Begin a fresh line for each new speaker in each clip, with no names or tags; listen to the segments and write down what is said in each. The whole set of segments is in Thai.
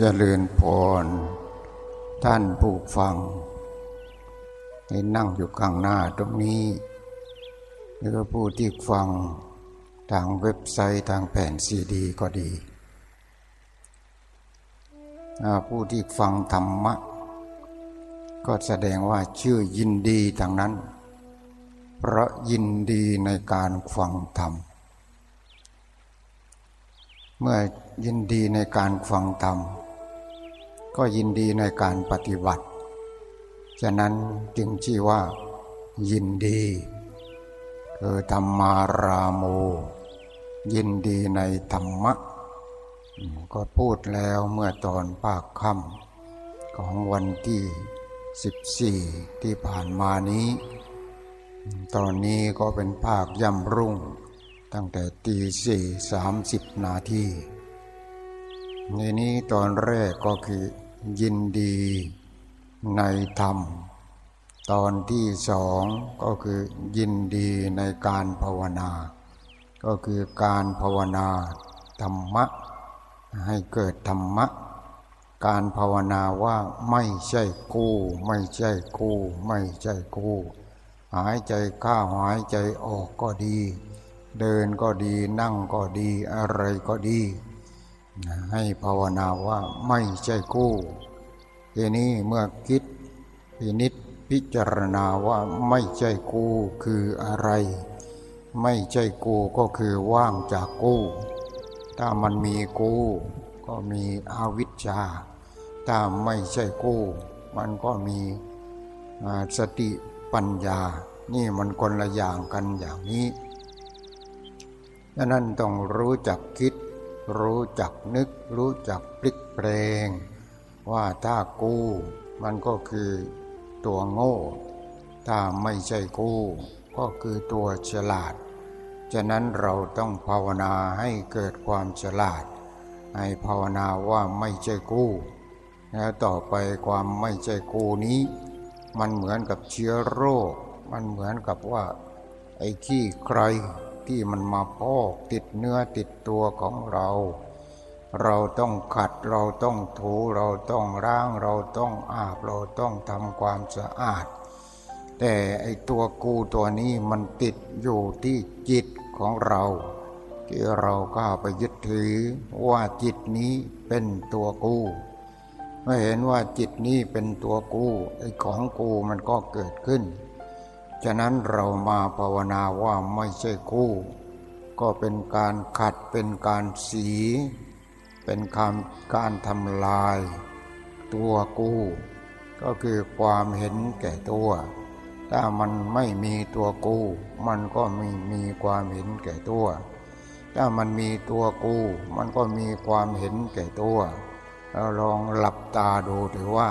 เจริญพร ท่านผู้ฟังให้นั่งอยู่ข้างหน้าตรงนี้หรือผู้ที่ฟังทางเว็บไซต์ทางแผ่นซีดี ก็ดี ผู้ที่ฟังธรรมะ ก็แสดงว่าชื่อยินดีทางนั้น เพราะยินดีในการฟังธรรม เมื่อยินดีในการฟังธรรม ก็ยินดีในการปฏิบัติ ฉะนั้นจึงชื่อว่า ยินดี คือธรรมาราโม ยินดีในธรรมะ ก็พูดแล้วเมื่อตอนภาคค่ำของวันที่สิบสี่ที่ผ่านมานี้ ตอนนี้ก็เป็นภาคย่ำรุ่ง ตั้งแต่ตีสี่สามสิบนาทีในนี้ตอนแรกก็คือ ยินดีในธรรม ตอนที่สองก็คือยินดีในการภาวนา ก็คือการภาวนาธรรมะ ให้เกิดธรรมะ การภาวนาว่าไม่ใช่กู้ ไม่ใช่กู้ ไม่ใช่กู้ หายใจเข้าหายใจออกก็ดี เดินก็ดีนั่งก็ดีอะไรก็ดี ให้ภาวนาว่าไม่ใช่กู้ทีนี้เมื่อคิดพินิษพิจารณาว่าไม่ใช่กู้คืออะไร ไม่ใช่กู้ก็คือว่างจากกู้ ถ้ามันมีกู้ก็มีอาวิชชา ถ้าไม่ใช่กู้ มันก็มีสติปัญญา นี่มันคนละอย่างกันอย่างนี้ดังนั้นต้องรู้จักคิด รู้จักนึก รู้จักพลิกแปลง ว่าถ้ากู้มันก็คือตัวโง่ ถ้าไม่ใช่กู้ ก็คือตัวฉลาด ฉะนั้นเราต้องภาวนาให้เกิดความฉลาด ให้ภาวนาว่าไม่ใช่กู้แล้วต่อไปความไม่ใช่กู้นี้ มันเหมือนกับเชื้อโรค มันเหมือนกับว่า ไอ้ขี้ใคร ที่มันมาพอกติดเนื้อติดตัวของเรา เราต้องขัดเราต้องถูเราต้องร่างเราต้องอาบเราต้องทำความสะอาด แต่ไอตัวกูตัวนี้มันติดอยู่ที่จิตของเรา ที่เราก็ไปยึดถือว่าจิตนี้เป็นตัวกูเมื่อเห็นว่าจิตนี้เป็นตัวกูไอของกูมันก็เกิดขึ้น ฉะนั้นเรามาภาวนาว่าไม่ใช่คู่ ก็เป็นการขัดเป็นการสี เป็นคำการทำลาย ตัวกู้ ก็คือความเห็นแก่ตัว ถ้ามันไม่มีตัวกู้ มันก็ไม่มีความเห็นแก่ตัว ถ้ามันมีตัวกู้ มันก็มีความเห็นแก่ตัวเราลองหลับตาดูถือว่า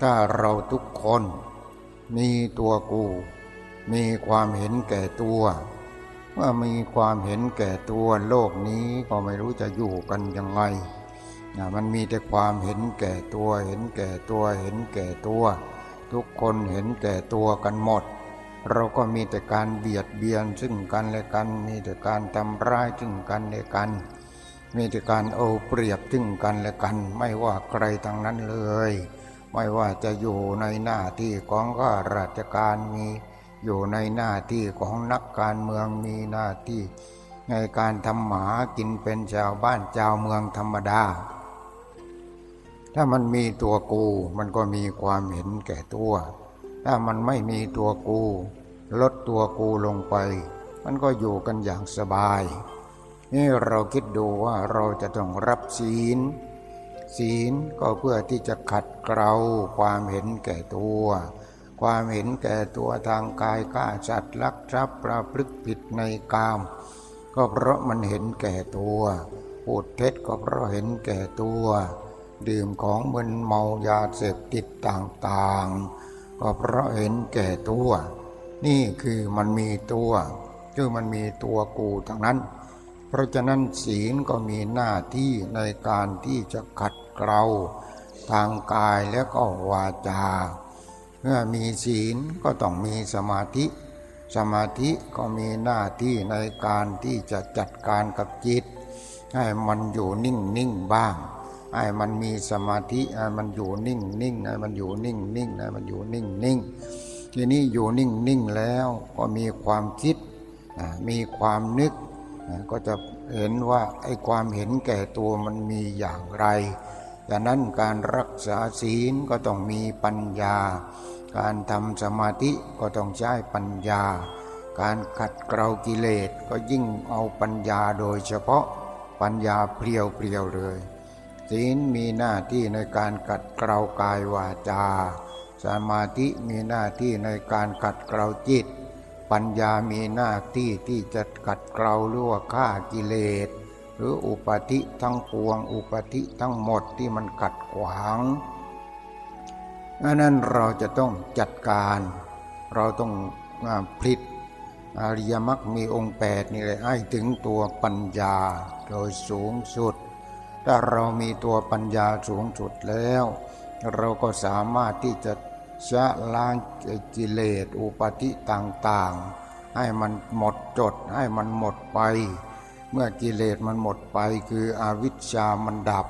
ถ้าเราทุกคน มีตัวกู มีความเห็นแก่ตัว เมื่อมีความเห็นแก่ตัวโลกนี้ก็ไม่รู้จะอยู่กันยังไงนะมันมีแต่ความเห็นแก่ตัว เห็นแก่ตัวเห็นแก่ตัว ทุกคนเห็นแก่ตัวกันหมด เราก็มีแต่การเบียดเบียนซึ่งกันและกัน มีแต่การทำร้ายซึ่งกันและกัน มีแต่การเอาเปรียบซึ่งกันและกัน ไม่ว่าใครทั้งนั้นเลย ไม่ว่าจะอยู่ในหน้าที่ของข้าราชการมี อยู่ในหน้าที่ของนักการเมืองมีหน้าที่ ในการทำหมากินเป็นชาวบ้านชาวเมืองธรรมดา ถ้ามันมีตัวกูมันก็มีความเห็นแก่ตัว ถ้ามันไม่มีตัวกู ลดตัวกูลงไป มันก็อยู่กันอย่างสบาย นี่เราคิดดูว่าเราจะต้องรับศีล ศีลก็เพื่อที่จะขัดเกลาความเห็นแก่ตัว ความเห็นแก่ตัวทางกายฆ่าสัตว์ลักทรัพย์ประพฤติผิดในกาม ก็เพราะมันเห็นแก่ตัวพูดเท็จก็เพราะเห็นแก่ตัว ดื่มของมึนเมายาเสพติดต่างๆ ก็เพราะเห็นแก่ตัว นี่คือมันมีตัว คือมันมีตัวกูทั้งนั้น เพราะฉะนั้นศีลก็มีหน้าที่ในการที่จะขัดเกลาทางกายและก็วาจา เมื่อมีศีลก็ต้องมีสมาธิ สมาธิก็มีหน้าที่ในการที่จะจัดการกับจิต ให้มันอยู่นิ่งนิ่งบ้างไอ้มันมีสมาธิไอ้มันอยู่นิ่งนิ่งไอ้มันอยู่นิ่งนิ่งไอ้มันอยู่นิ่งนิ่งทีนี้อยู่นิ่งนิ่งแล้วก็มีความคิด มีความนึก ก็จะเห็นว่าไอ้ความเห็นแก่ตัวมันมีอย่างไรดังนั้นการรักษาศีลก็ต้องมีปัญญา การทำสมาธิก็ต้องใช้ปัญญา การขัดเกลากิเลสก็ยิ่งเอาปัญญาโดยเฉพาะปัญญาเพียวเพียวเลย ศีลมีหน้าที่ในการกัดเกลากายวาจา สมาธิมีหน้าที่ในการกัดเกลาจิต ปัญญามีหน้าที่ที่จะกัดเกลาหรือว่าฆ่ากิเลส หรืออุปธิทั้งปวง อุปธิทั้งหมดที่มันกัดขวางอันนั้นเราจะต้องจัดการ เราต้องผลิตอริยมรรคมีองค์แปดนี่เลยให้ถึงตัวปัญญาโดยสูงสุด ถ้าเรามีตัวปัญญาสูงสุดแล้ว เราก็สามารถที่จะ ชะล้างกิเลสอุปธิต่างๆ ให้มันหมดจดให้มันหมดไป เมื่อกิเลสมันหมดไปคืออวิชชามันดับ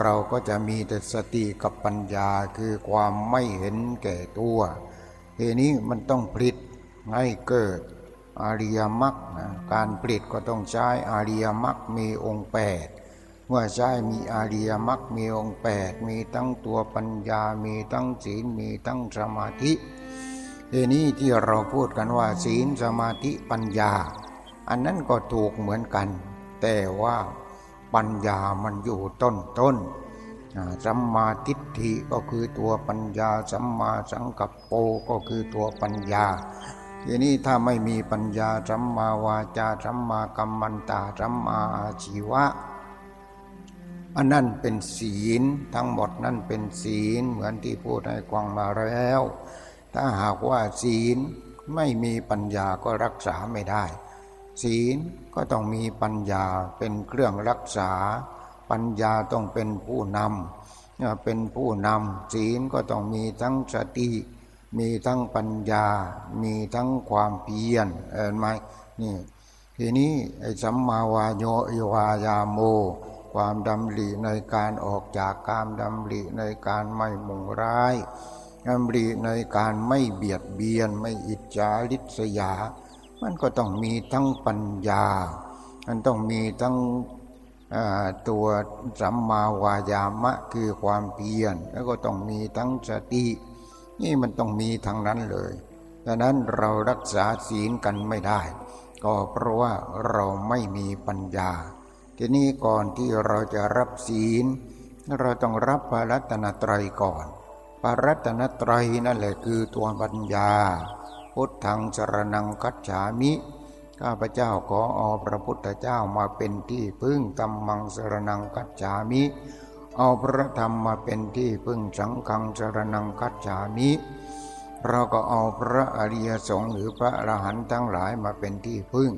เราก็จะมีแต่สติกับปัญญาคือความไม่เห็นแก่ตัวทีนี้มันต้องผลิตให้เกิดอริยมรรคการผลิตก็ต้องใช้อริยมรรคมีองค์แปด เมื่อใช้มีอริยมรรคมีองค์แปดมีทั้งตัวปัญญา มีทั้งศีล มีทั้งสมาธิทีนี้ที่เราพูดกันว่าศีลสมาธิปัญญา อันนั้นก็ถูกเหมือนกัน แต่ว่าปัญญามันอยู่ต้นต้นสัมมาทิฏฐิก็คือตัวปัญญาสัมมาสังกัปโปก็คือตัวปัญญาทีนี้ถ้าไม่มีปัญญาสัมมาวาจาสัมมากัมมันตาสัมมาอาชีวะ อันนั้นเป็นศีลทั้งหมดนั่นเป็นศีลเหมือนที่พูดให้กวางมาแล้ว ถ้าหากว่าศีลไม่มีปัญญาก็รักษาไม่ได้ ศีลก็ต้องมีปัญญาเป็นเครื่องรักษา ปัญญาต้องเป็นผู้นำเป็นผู้นำศีลก็ต้องมีทั้งสติ มีทั้งปัญญา มีทั้งความเพียรเห็นไหมนี่ทีนี้ไอ้สัมมาวาโยยวายาโม ความดำริในการออกจากกามดำริในการไม่มุ่งร้ายดำริในการไม่เบียดเบียนไม่อิจฉาริษยา มันก็ต้องมีทั้งปัญญา มันต้องมีทั้งตัวสัมมาวายามะคือความเพียรแล้วก็ต้องมีทั้งสติ นี่มันต้องมีทางนั้นเลยดังนั้นเรารักษาศีลกันไม่ได้ ก็เพราะว่าเราไม่มีปัญญา ทีนี้ก่อนที่เราจะรับศีล เราต้องรับพระรัตนตรัยก่อน พระรัตนตรัยนั่นแหละคือตัวปัญญา พุทธังสรนังคัจฉามิข้าพเจ้าขอเอาพระพุทธเจ้ามาเป็นที่พึ่งตัมมังสรนังคัจฉามิ เอาพระธรรมมาเป็นที่พึ่งสังฆังจรนังคัจฉามิ เราก็เอาพระอริยสงฆ์หรือพระอรหันต์ทั้งหลายมาเป็นที่พึ่ง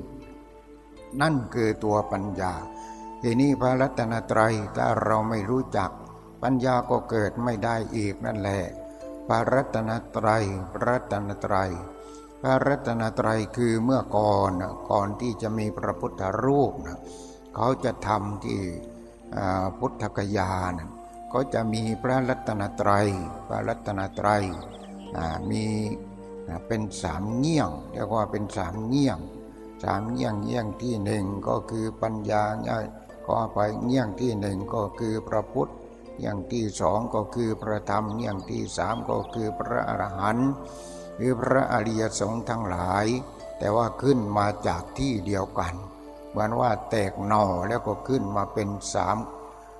นั่นคือตัวปัญญา ทีนี้พระรัตนตรัยถ้าเราไม่รู้จัก ปัญญาก็เกิดไม่ได้อีกนั่นแหละ พระรัตนตรัยพระรัตนตรัยพระรัตนตรัยคือเมื่อก่อนก่อนที่จะมีพระพุทธรูปนะเขาจะทำที่พุทธกยานก็จะมีพระรัตนตรัยพระรัตนตรัยมีเป็นสามเงี้ยงเรียกว่าเป็นสามเงี้ยงสามเงี้ยงเงี้ยงที่หนึ่งก็คือปัญญา ก็ไปเงี้ยงที่หนึ่งก็คือพระพุทธเงี้ยงที่สองก็คือพระธรรมเงี้ยงที่สามก็คือพระอรหันต์หรือพระอริยสงฆ์ทั้งหลาย แต่ว่าขึ้นมาจากที่เดียวกันเหมือนว่าแตกหน่อแล้วก็ขึ้นมาเป็นสาม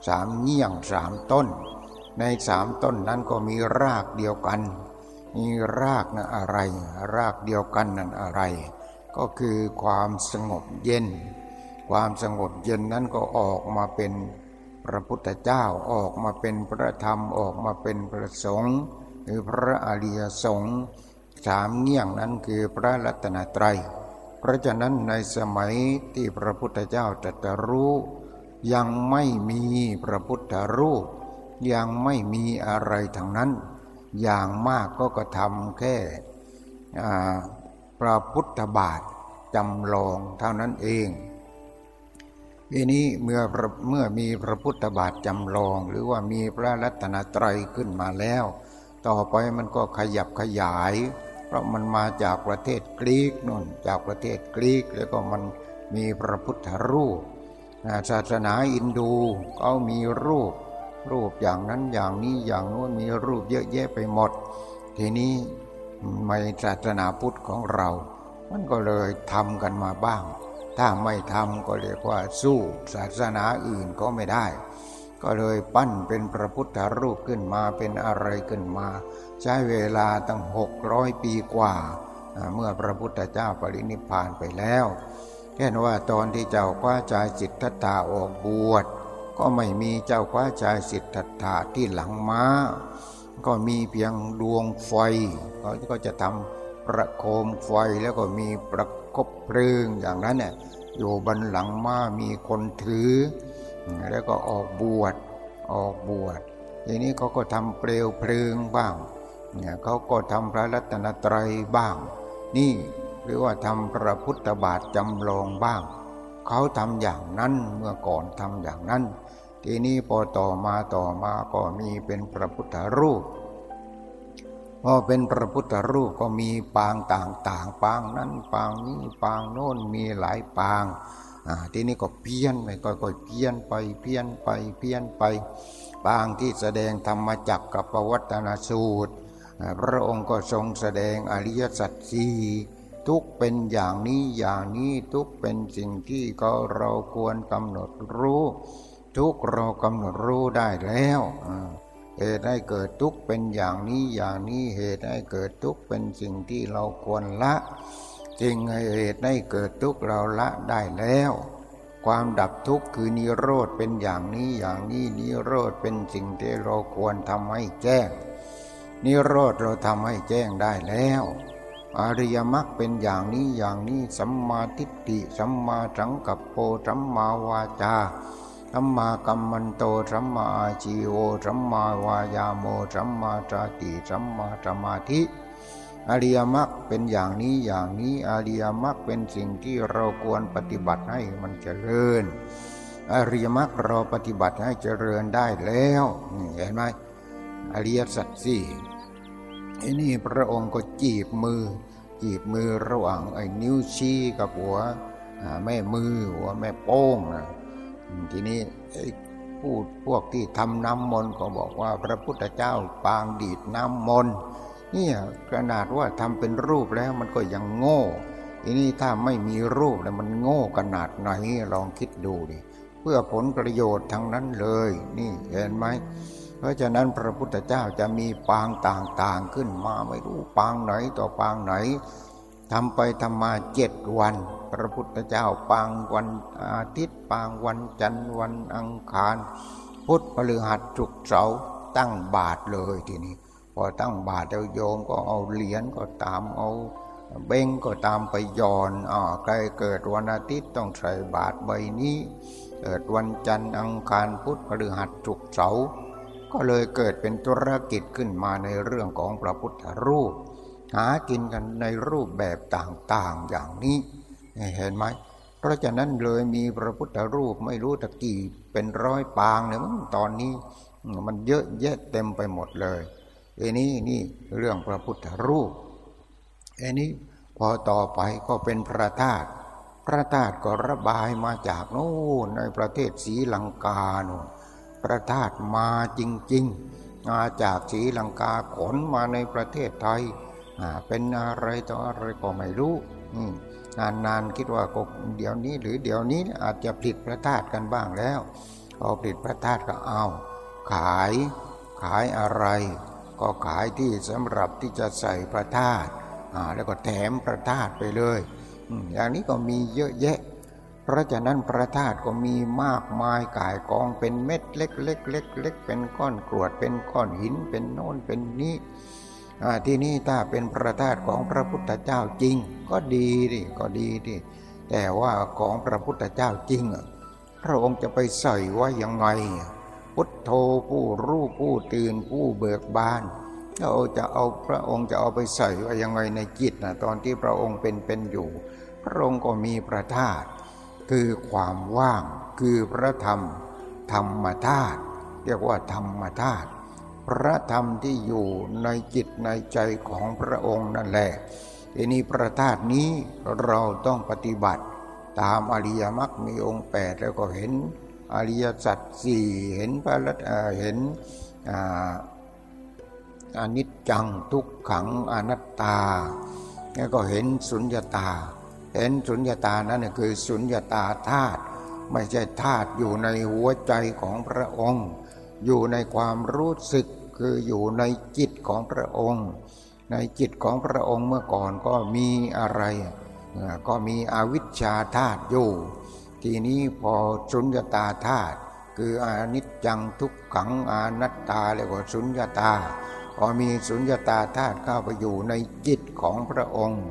สามเงี้ยงสามต้น ในสามต้นนั้นก็มีรากเดียวกัน มีรากนะอะไร รากเดียวกันนั่นอะไร ก็คือความสงบเย็น ความสงบเย็นนั้นก็ออกมาเป็นพระพุทธเจ้าออกมาเป็นพระธรรมออกมาเป็นพระสงฆ์หรือพระอริยสงฆ์สามเงี้ยงนั้นคือพระรัตนตรัย เพราะฉะนั้นในสมัยที่พระพุทธเจ้าตรัสรู้ ยังไม่มีพระพุทธรูป ยังไม่มีอะไรทั้งนั้น อย่างมากก็กระทำแค่พระพุทธบาทจำลองเท่านั้นเอง ทีนี้เมื่อเมื่อมีพระพุทธบาทจำลอง หรือว่ามีพระรัตนตรัยขึ้นมาแล้ว ต่อไปมันก็ขยับขยาย เพราะมันมาจากประเทศกรีกนู่นจากประเทศกรีกแล้วก็มันมีพระพุทธรูปศาสนาอินดูเขามีรูป รูปอย่างนั้นอย่างนี้อย่างโน้นมีรูปเยอะแยะไปหมด ทีนี้ในศาสนาพุทธของเรา มันก็เลยทำกันมาบ้าง ถ้าไม่ทำก็เรียกว่าสู้ศาสนาอื่นก็ไม่ได้ ก็เลยปั้นเป็นพระพุทธรูปขึ้นมาเป็นอะไรขึ้นมา ใช้เวลาตั้งหกร้อยปีกว่า เมื่อพระพุทธเจ้าปรินิพานไปแล้วช่นว่าตอนที่เจ้าคว้าชายสิทธัตถะออกบวชก็ไม่มีเจ้าคว้าชายสิทธัตถะที่หลังม้า ก็มีเพียงดวงไฟเขาก็จะทำประโคมไฟแล้วก็มีประ บเพลิงอย่างนั้นเนี่ยอยู่บนหลังม้ามีคนถือ แล้วก็ออกบวชออกบวชทีนี้เขาก็ทำเปลวเพลิงบ้างเนี่ยเขาก็ทำพระรัตนตรัยบ้าง นี่หรือว่าทำพระพุทธบาทจำลองบ้าง เขาทำอย่างนั้นเมื่อก่อนทำอย่างนั้น ทีนี้พอต่อมาต่อมาก็มีเป็นพระพุทธรูป พอเป็นพระพุทธรูปก็มีปางต่างๆ ปางนั้นปางนี้ปางโน้นมีหลายปางทีนี้ก็เพี้ยนไปก็เพี้ยนไปเพี้ยนไปเพี้ยนไป ปางที่แสดงธรรมจักกับปวัตนสูตร พระองค์ก็ทรงแสดงอริยสัจสี่ทุกเป็นอย่างนี้อย่างนี้ทุกเป็นสิ่งที่ก็เราควรกำหนดรู้ ทุกเรากำหนดรู้ได้แล้ว เหตุให้เกิดทุกข์เป็นอย่างนี้อย่างนี้เหตุให้เกิดทุกข์เป็นสิ่งที่เราควรละจริงเหตุให้เกิดทุกข์เราละได้แล้ว ความดับทุกข์คือนิโรธเป็นอย่างนี้อย่างนี้นิโรธเป็นสิ่งที่เราควรทำให้แจ้ง นิโรธเราทำให้แจ้งได้แล้วอริยมรรคเป็นอย่างนี้อย่างนี้สัมมาทิฏฐิสัมมาสังกัปโปสัมมาวาจา สัมมากัมมันโตสัมมาอาชีโวสัมมาวายาโมสัมมาสติสัมมาสมาธิอริยมรรคเป็นอย่างนี้อย่างนี้อริยมรรคเป็นสิ่งที่เราควรปฏิบัติให้มันเจริญ อริยมรรคเราปฏิบัติให้เจริญได้แล้วเห็นไหมอริยสัจสี่ไอ้นี่พระองค์ก็จีบมือ จีบมือระหว่างไอ้นิ้วชี้กับหัวแม่มือหัวแม่โป้งนะ ทีนี้พูดพวกที่ทำน้ำมนต์ก็บอกว่าพระพุทธเจ้าปางดีดน้ำมนต์เนี่ยขนาดว่าทำเป็นรูปแล้วมันก็ยังโง่ทีนี้ถ้าไม่มีรูปแล้วมันโง่ขนาดไหนลองคิดดูดิเพื่อผลประโยชน์ทั้งนั้นเลย นี่เห็นไหมเพราะฉะนั้นพระพุทธเจ้าจะมีปางต่างๆขึ้นมาไม่รู้ปางไหนต่อปางไหนทำไปทำมาเจ็ดวัน พระพุทธเจ้าปางวันอาทิตย์ปางวันจันทร์วันอังคาร พุธพฤหัสศุกร์เสาร์ตั้งบาทเลยทีนี้ พอตั้งบาทแล้วโยมก็เอาเหรียญก็ตามเอาเบ้งก็ตามไปย่อนอ่าใครเกิดวันอาทิตย์ต้องใส่บาทใบนี้ เกิดวันจันทร์อังคารพุธพฤหัสศุกร์เสาร์ก็เลยเกิดเป็นธุรกิจขึ้นมาในเรื่องของพระพุทธรูป หากินกันในรูปแบบต่างๆอย่างนี้ เห็นไหมเพราะฉะนั้นเลยมีพระพุทธรูปไม่รู้ตะกี่เป็นร้อยปางเนี่ยมันตอนนี้มันเยอะแยะเต็มไปหมดเลยเอ้นี้นี่เรื่องพระพุทธรูปเอ้นี้พอต่อไปก็เป็นพระธาตุพระธาตุก็ระบายมาจากโน่นในประเทศศรีลังกาโน่นพระธาตุมาจริงๆมาจากศรีลังกาขนมาในประเทศไทยเป็นอะไรต่ออะไรก็ไม่รู้ นานๆคิดว่าก็เดี๋ยวนี้หรือเดี๋ยวนี้อาจจะผลิตพระธาตุกันบ้างแล้วพอผลิตพระธาตุก็เอาขายขายอะไร ก็ขายที่สำหรับที่จะใส่พระธาตุแล้วก็แถมพระธาตุไปเลยอย่างนี้ก็มีเยอะแยะ เพราะฉะนั้นพระธาตุก็มีมากมายกายกองเป็นเม็ดเล็กเล็กเล็กเล็กเป็นก้อนกรวดเป็นก้อนหินเป็นโน่นเป็นนี้ ที่นี่ถ้าเป็นพระธาตุของพระพุทธเจ้าจริง ก็ดีดิก็ดีดิแต่ว่าของพระพุทธเจ้าจริงพระองค์จะไปใส่ไว้ยังไง พุทโธผู้รู้ผู้ตื่นผู้เบิกบานเราจะเอาพระองค์จะเอาไปใส่ไว้ยังไงในจิตนะตอนที่พระองค์เป็นเป็นอยู่ พระองค์ก็มีพระธาตุคือความว่างคือพระธรรม ธรรมธาตุเรียกว่าธรรมธาตุ พระธรรมที่อยู่ในจิตในใจของพระองค์นั่นแหละทีนี้พระธาตุนี้เราต้องปฏิบัติ ตามอริยมรรคมีองค์แปดแล้วก็เห็นอริยสัจสี่เห็นพระรัตเห็นอนิจจังทุกขังอนัตตา แล้วก็เห็นสุญญตา เห็นสุญญตานั้นคือสุญญตาธาตุไม่ใช่ธาตุอยู่ในหัวใจของพระองค์ อยู่ในความรู้สึก คืออยู่ในจิตของพระองค์ ในจิตของพระองค์เมื่อก่อนก็มีอะไร ก็มีอวิชชาธาตุอยู่ ทีนี้พอสุญญตาธาตุคืออนิจจังทุกขังอนัตตาเรียกว่าสุญญตา พอมีสุญญตาธาตุเข้าไปอยู่ในจิตของพระองค์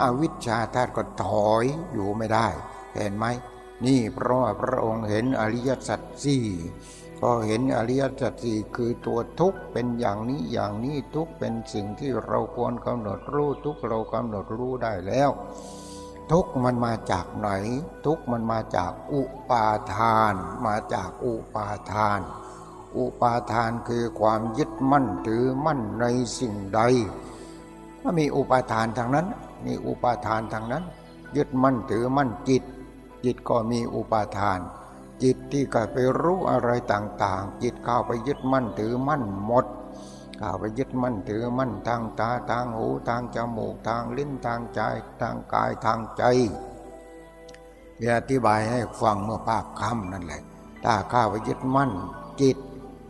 อวิชชาธาตุก็ถอยอยู่ไม่ได้ เห็นไหมนี่เพราะว่าพระองค์เห็นอริยสัจสี่ พอเห็นอริยสัจสี่คือตัวทุกข์เป็นอย่างนี้อย่างนี้ทุกข์เป็นสิ่งที่เราควรกำหนดรู้ทุกเรากำหนดรู้ได้แล้ว ทุกมันมาจากไหน ทุกมันมาจากอุปาทาน มาจากอุปาทาน อุปาทานคือความยึดมั่นถือมั่นในสิ่งใดถ้ามีอุปาทานทางนั้น มีอุปาทานทางนั้น ยึดมั่นถือมั่นจิต จิตก็มีอุปาทาน จิตที่ก็ไปรู้อะไรต่างๆ จิตเข้าไปยึดมั่นถือมั่นหมดเข้าไปยึดมั่นถือมั่นทางตาทางหูทางจมูกทางลิ้นทางใจทางกายทางใจเพื่อธิบายให้ฟังเมื่อภาคคำนั่นแหละถ้าเข้าไปยึดมั่น จิต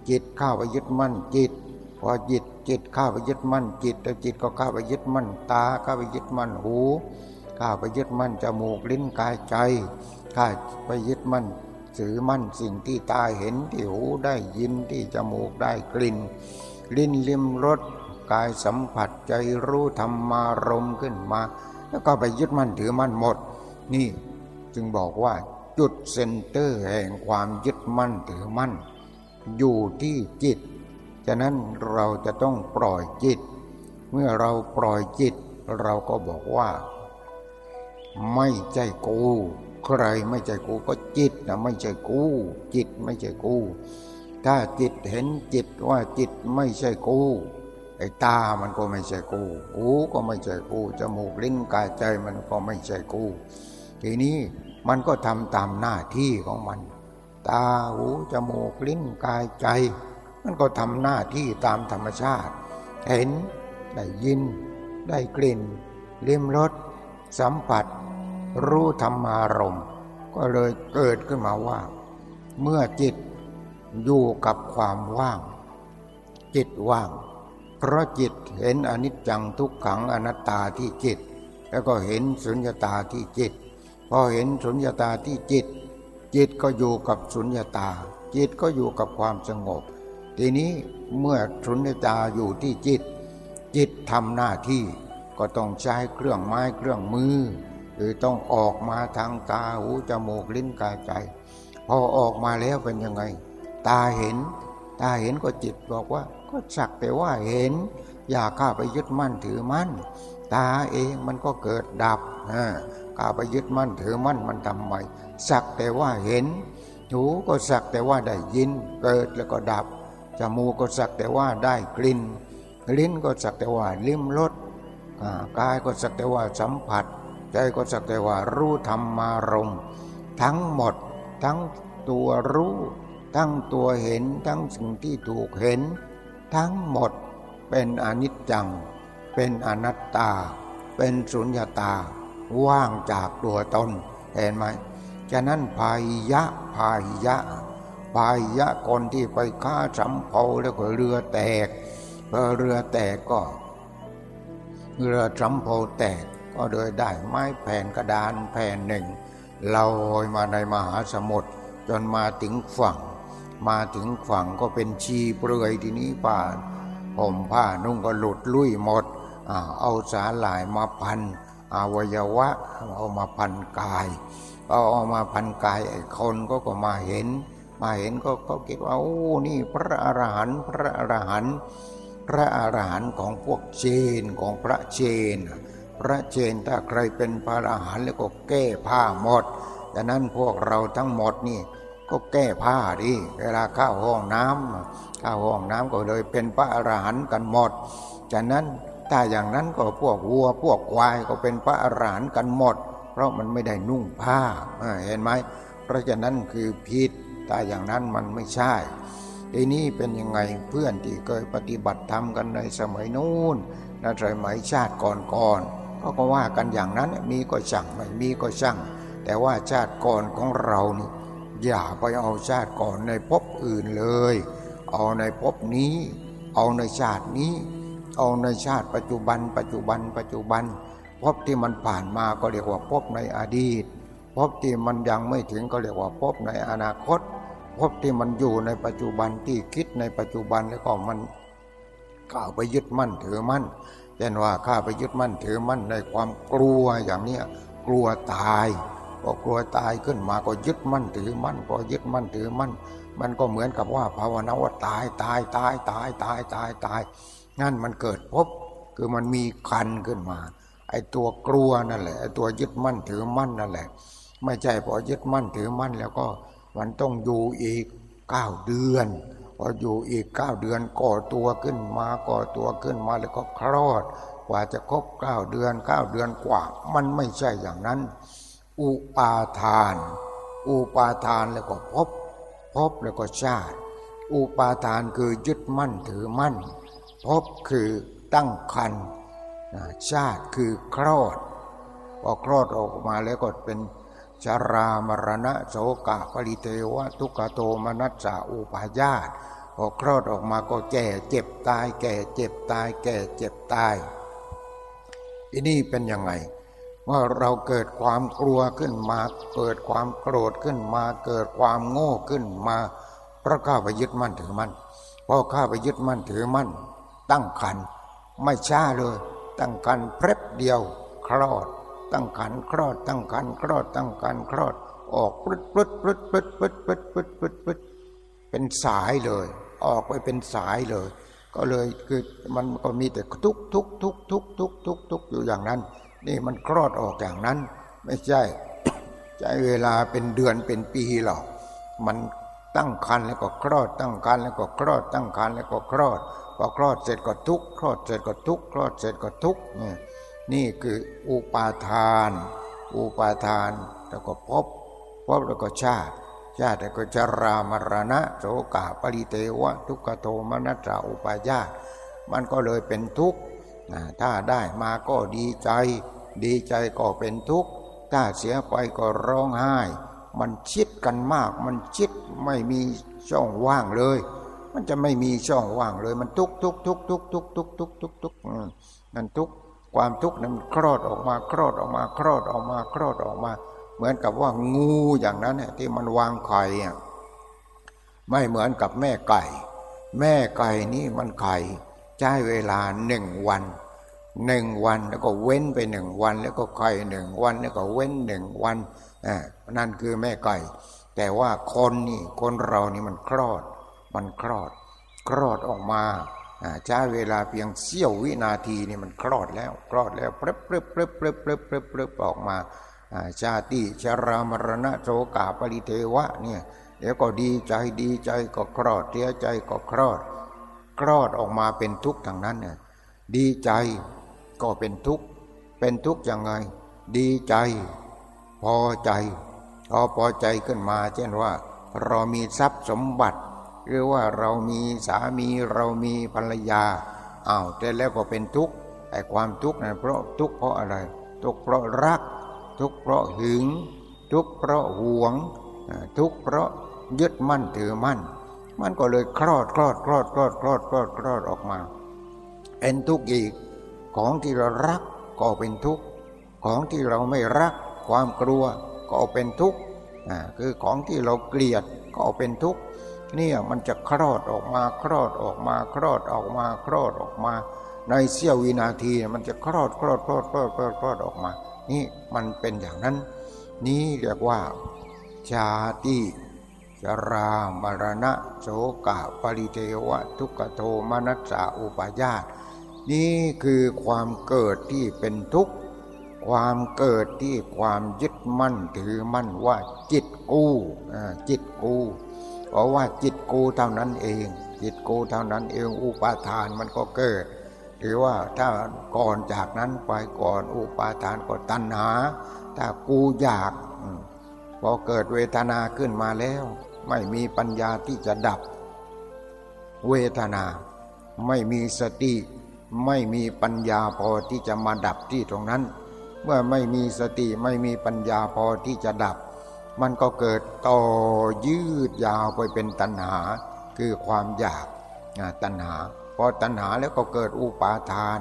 จิตเข้าไปยึดมั่นจิต พอจิตจิตเข้าไปยึดมั่นจิตแล้วจิตก็เข้าไปยึดมั่นตาเข้าไปยึดมั่นหูข้าไปยึดมั่นจมูกลิ้นกายใจข้าไปยึดมั่น ถือมั่นสิ่งที่ตาเห็นที่หูได้ยินที่จมูกได้กลิ่น ลิ้นลิ้มรสกายสัมผัสใจรู้ธรรมารมขึ้นมา แล้วก็ไปยึดมั่นถือมั่นหมด นี่จึงบอกว่าจุดเซนเตอร์แห่งความยึดมั่นถือมั่น อยู่ที่จิต ฉะนั้นเราจะต้องปล่อยจิต เมื่อเราปล่อยจิต เราก็บอกว่า ไม่ใช่กู ใครไม่ใช่กูก็จิตนะไม่ใช่กู จิตไม่ใช่กู ถ้าจิตเห็นจิตว่าจิตไม่ใช่กูไอ้ตามันก็ไม่ใช่กูหูก็ไม่ใช่กู จมูกลิ้นกายใจมันก็ไม่ใช่กู ทีนี้มันก็ทำตามหน้าที่ของมัน ตาหูจมูกลิ้นกายใจ มันก็ทำหน้าที่ตามธรรมชาติ เห็น ได้ยิน ได้กลิ่น ลิ้มรส สัมผัส รู้ธรรมารมก็เลยเกิดขึ้นมาว่า เมื่อจิตอยู่กับความว่าง จิตว่าง เพราะจิตเห็นอนิจจังทุกขังอนัตตาที่จิต แล้วก็เห็นสุญญตาที่จิต พอเห็นสุญญตาที่จิต จิตก็อยู่กับสุญญตา จิตก็อยู่กับความสงบ ทีนี้เมื่อสุญญตาอยู่ที่จิต จิตทำหน้าที่ก็ต้องใช้เครื่องไม้เครื่องมือ คือต้องออกมาทางตาหูจมูกลิ้นกายใจ พอออกมาแล้วเป็นยังไง ตาเห็น ตาเห็นก็จิตบอกว่า ก็สักแต่ว่าเห็น อย่าข้าไปยึดมั่นถือมั่น ตาเองมันก็เกิดดับข้าไปยึดมั่นถือมั่นมันทำไมสักแต่ว่าเห็น หูก็สักแต่ว่าได้ยิน เกิดแล้วก็ดับจมูกก็สักแต่ว่าได้กลิ่นลิ้นก็สักแต่ว่าลิ้มรสกายก็สักแต่ว่าสัมผัส ใจก็สักแต่ว่ารู้ธรรมารมทั้งหมด ทั้งตัวรู้ ทั้งตัวเห็น ทั้งสิ่งที่ถูกเห็น ทั้งหมดเป็นอนิจจัง เป็นอนัตตา เป็นสุญญาตา ว่างจากตัวตนเห็นไหมฉะนั้นพายยะพายยะพายยะคนที่ไปฆ่าสำเภาแล้วก็เรือแตกพอเรือแตกก็ เรือสำเภาแตก ก็เลยได้ไม้แผ่นกระดานแผ่นหนึ่งลอยมาในมหาสมุทรจนมาถึงฝั่ง มาถึงฝั่งก็เป็นชีเปลือยทีนี้ป่าผมผ้านุ่งก็หลุดลุ่ยหมด เอาสาหลายมาพันอวัยวะเอามาพันกายเอาเอามาพันกายไอ้คนก็ก็มาเห็น มาเห็นก็ก็คิดว่าโอ้นี่พระอรหันต์พระอรหันต์พระอรหันต์ของพวกเชนของพระเชน พระเจนถ้าใครเป็นพระอรหันต์แล้วก็แก้ผ้าหมดดังนั้นพวกเราทั้งหมดนี่ก็แก้ผ้าดิเวลาเข้าห้องน้ำเข้าห้องน้ำก็เลยเป็นพระอรหันต์กันหมดจากนั้นถ้าอย่างนั้นก็พวกวัวพวกควายก็เป็นพระอรหันต์กันหมด เพราะมันไม่ได้นุ่งผ้าเห็นไหมเพราะฉะนั้นคือผิดแต่อย่างนั้นมันไม่ใช่ทีนี้เป็นยังไงเพื่อนที่เคยปฏิบัติธรรมกันในสมัยนู้นในสมัยชาติก่อนๆ ก็ก็ว่ากันอย่างนั้นมีก็ช่างไม่มีก็ช่าง แต่ว่าชาติก่อนของเรานี่อย่าไปเอาชาติก่อนในภพอื่นเลย เอาในภพนี้ เอาในชาตินี้ เอาในชาติปัจจุบัน ปัจจุบัน ปัจจุบันภพที่มันผ่านมาก็เรียกว่าภพในอดีตภพที่มันยังไม่ถึงก็เรียกว่าภพในอนาคตภพที่มันอยู่ในปัจจุบันที่คิดในปัจจุบันแล้วก็มันก้าวไปยึดมั่นถือมั่น เช่นว่าข้าไปยึดมั่นถือมั่นในความกลัวอย่างเนี้ยกลัวตายพอกลัวตายขึ้นมาก็ยึดมั่นถือมั่นพอยึดมั่นถือมั่น มันก็เหมือนกับว่าภาวนาว่าตายตายตายตายตายตายตายงั้นมันเกิดพบคือมันมีคันขึ้นมา ไอ้ตัวกลัวนั่นแหละไอ้ตัวยึดมั่นถือมั่นนั่นแหละ ไม่ใช่พอยึดมั่นถือมั่นแล้วก็มันต้องอยู่อีกเก้าเดือน พออยู่อีกเก้าเดือนก่อตัวขึ้นมาก่อตัวขึ้นมาแล้วก็คลอด กว่าจะครบเก้าเดือนเก้าเดือนกว่า มันไม่ใช่อย่างนั้น อุปาทาน อุปาทานแล้วก็พบ พบแล้วก็ชาติ อุปาทานคือยึดมั่นถือมั่น พบคือตั้งคันชาติคือคลอดพอคลอดออกมาแล้วก็เป็น ชรามรณะโสกะปริเทวะทุกโตมนัสสาอุปาญาตพอคลอดออกมาก็แก่เจ็บตาย แก่เจ็บตาย แก่เจ็บตายทีนี่เป็นยังไงว่าเราเกิดความกลัวขึ้นมา เกิดความโกรธขึ้นมา เกิดความโง่ขึ้นมาเพราะข้าไปยึดมั่นถือมั่นพอข้าไปยึดมั่นถือมั่นตั้งคันไม่ช้าเลย ตั้งคันเพร็บเดียวคลอด ตั้งขันคลอดตั้งขันคลอดตั้งขันคลอด ออกปึดปึดปึดปึดปึดปึดปึดปึดปึดเป็นสายเลย ออกไปเป็นสายเลย ก็เลยคือมันก็มีแต่ทุกทุกทุกทุกทุกทุกทุกอยู่อย่างนั้น นี่มันคลอดออกอย่างนั้น ไม่ใช่ใช้เวลาเป็นเดือนเป็นปีหรอกมันตั้งคันแล้วก็คลอดตั้งคันแล้วก็คลอดตั้งคันแล้วก็คลอดพอคลอดเสร็จก็ทุกคลอดเสร็จก็ทุกคลอดเสร็จก็ทุกเนี่ย นี่คืออุปาทาน อุปาทานแล้วก็พบพบแล้วก็ชาติ ชาติแล้วก็จรามรณะโสกาปริเทวะ ทุกขโทมนัสสาอุปาญาตมันก็เลยเป็นทุกข์ถ้าได้มาก็ดีใจ ดีใจก็เป็นทุกข์ถ้าเสียไปก็ร้องไห้ มันชิดกันมาก มันชิดไม่มีช่องว่างเลย มันจะไม่มีช่องว่างเลย มันทุกทุกทุกทุกทุกทุกทุกทุกทุกนั่นทุก ความทุกข์นั้นคลอดออกมาคลอดออกมาคลอดออกมาคลอดออกมา เหมือนกับว่างูอย่างนั้นเนี่ยที่มันวางไข่ไม่เหมือนกับแม่ไก่ แม่ไก่นี่มันไข่ใช้เวลาหนึ่งวันหนึ่งวันแล้วก็เว้นไปหนึ่งวัน แล้วก็ไข่หนึ่งวัน แล้วก็เว้นหนึ่งวันอ่านั่นคือแม่ไก่ แต่ว่าคนนี่คนเรานี่มันคลอด มันคลอด คลอดออกมา ใช้เวลาเพียงเสี้ยววินาทีนี่มันคลอดแล้วคลอดแล้วเปรบเปรบเปรบเปรบเปรบเปรบเปรบออกมาชาติชรามรณะโสกาปริเทวะเนี่ยเดี๋ยวก็ดีใจดีใจก็คลอดเสียใจก็คลอด คลอดออกมาเป็นทุกข์ทางนั้นเนี่ยดีใจก็เป็นทุกข์เป็นทุกข์ยังไง ดีใจ พอใจพอพอใจขึ้นมา เช่นว่า เรามีทรัพย์สมบัติ หรือว่าเรามีสามีเรามีภรรยาอ้าวแต่แล้วก็เป็นทุกข์ไอ้ความทุกข์นั้นเพราะทุกข์เพราะอะไร ทุกข์เพราะรัก ทุกข์เพราะหึง ทุกข์เพราะหวง ทุกข์เพราะยึดมั่นถือมั่น มันก็เลยคลอดคลอดคลอดคลอดคลอดคลอดคลอดออกมาเป็นทุกข์อีกของที่เรารักก็เป็นทุกข์ของที่เราไม่รัก ความกลัวก็เป็นทุกข์คือของที่เราเกลียดก็เป็นทุกข์ เนี่ยมันจะคลอดออกมาคลอดออกมาคลอดออกมาคลอดออกมา ในเสี้ยววินาทีมันจะคลอดคลอดคลอดคลอดคลอดคลอดออกมา นี่มันเป็นอย่างนั้น นี่เรียกว่า ชาติชรามรณะโสกะปริเทวะ ทุกโทมนัสสาอุปาญาตนี่คือความเกิดที่เป็นทุกข์ ความเกิดที่ความยึดมั่นถือมั่นว่าจิตกูจิตกู เพราะว่าจิตกูเท่านั้นเอง จิตกูเท่านั้นเองอุปาทานมันก็เกิด หรือว่าถ้าก่อนจากนั้นไปก่อนอุปาทานก็ตัณหา ถ้ากูอยากพอเกิดเวทนาขึ้นมาแล้ว ไม่มีปัญญาที่จะดับ เวทนา ไม่มีสติ ไม่มีปัญญาพอที่จะมาดับที่ตรงนั้น เมื่อไม่มีสติไม่มีปัญญาพอที่จะดับ มันก็เกิดต่อยืดยาวไปเป็นตัณหา คือความอยากตัณหาพอตัณหาแล้วก็เกิดอุปาทาน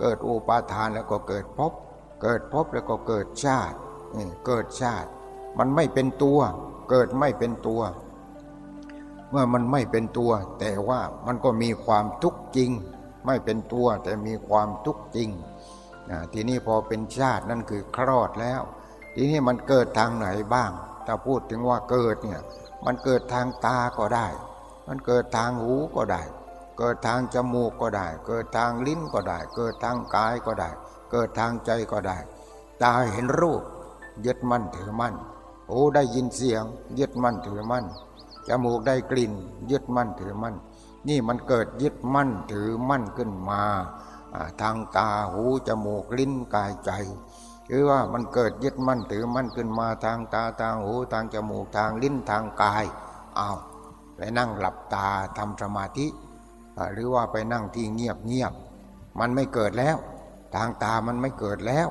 เกิดอุปาทานแล้วก็เกิดภพเกิดภพแล้วก็เกิดชาติเกิดชาติ มันไม่เป็นตัว เกิดไม่เป็นตัวเมื่อมันไม่เป็นตัว แต่ว่ามันก็มีความทุกข์จริง ไม่เป็นตัวแต่มีความทุกข์จริงทีนี้พอเป็นชาตินั่นคือคลอดแล้ว ทีนี้มันเกิดทางไหนบ้าง ถ้าพูดถึงว่าเกิดเนี่ยมันเกิดทางตาก็ได้ มันเกิดทางหูก็ได้ เกิดทางจมูกก็ได้ เกิดทางลิ้นก็ได้ เกิดทางกายก็ได้ เกิดทางใจก็ได้ ตาเห็นรูป ยึดมั่นถือมั่นหูได้ยินเสียง ยึดมั่นถือมั่นจมูกได้กลิ่น ยึดมั่นถือมั่นนี่มันเกิดยึดมั่นถือมั่นขึ้นมา ทางตาหูจมูกลิ้นกายใจ คือว่ามันเกิดยึดมั่นถือมั่นขึ้นมาทางตาทางหูทางจมูกทางลิ้นทางกายเอาไปนั่งหลับตาทำสมาธิ หรือว่าไปนั่งที่เงียบเงียบมันไม่เกิดแล้ว ทางตามันไม่เกิดแล้ว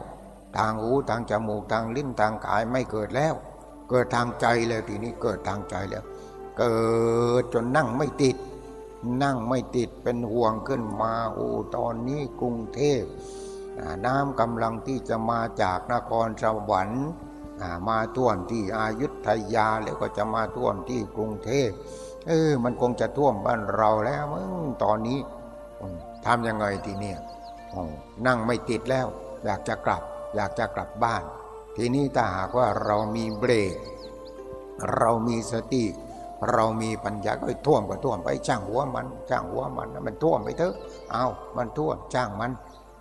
ทางหูทางจมูกทางลิ้นทางกายไม่เกิดแล้ว เกิดทางใจเลยทีนี้เกิดทางใจแล้ว เกิดจนนั่งไม่ติด นั่งไม่ติดเป็นห่วงขึ้นมาโอ้ตอนนี้กรุงเทพ น้ำกำลังที่จะมาจากนครสวรรค์มาท่วมที่อายุทยาแล้วก็จะมาท่วมที่กรุงเทพเออมันคงจะท่วมบ้านเราแล้วมึงตอนนี้ทำยังไงทีนี้นั่งไม่ติดแล้ว อยากจะกลับ อยากจะกลับบ้าน ทีนี้ถ้าหากว่าเรามีเบรก เรามีสติ เรามีปัญญาก็ท่วมก็ท่วมไปจ้างหัวมันจ้างหัวมันมันท่วมไปเถอะเอามันท่วมจ้างมัน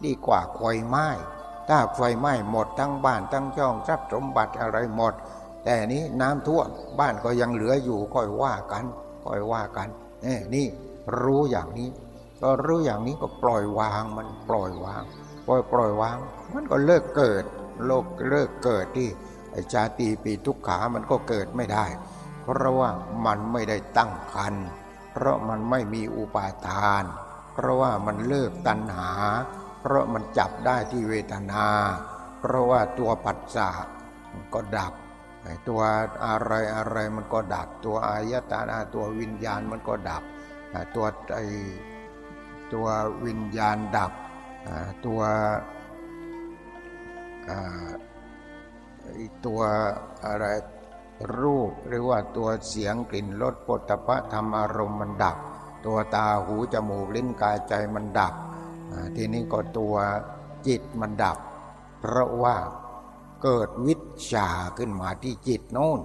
ดีกว่าไฟไหม้ถ้าไฟไหม้หมดทั้งบ้านทั้งช่องทรัพย์สมบัติอะไรหมด แต่นี้น้ำท่วมบ้านก็ยังเหลืออยู่ค่อยว่ากันค่อยว่ากันนี่นี่รู้อย่างนี้ก็รู้อย่างนี้ก็ปล่อยวางมันปล่อยวางปล่อยปล่อยวาง มันก็เลิกเกิดโลกเลิกเกิดที่ไอ้ชาติปีทุกขามันก็เกิดไม่ได้ เพราะว่ามันไม่ได้ตั้งคันเพราะมันไม่มีอุปาทาน เพราะว่ามันเลิกตัณหา เพราะมันจับได้ที่เวทนา เพราะว่าตัวปัจจาก็ดับ ตัวอะไรอะไรมันก็ดับ ตัวอายตนะตัววิญญาณมันก็ดับ ตัวไอตัววิญญาณดับ ตัวตัวอะไรรูปหรือว่าตัวเสียงกลิ่นรสปฐพะธรรมอารมณ์มันดับ ตัวตาหูจมูกลิ้นกายใจมันดับ ทีนี้ก็ตัวจิตมันดับ เพราะว่าเกิดวิชาขึ้นมาที่จิตโน้น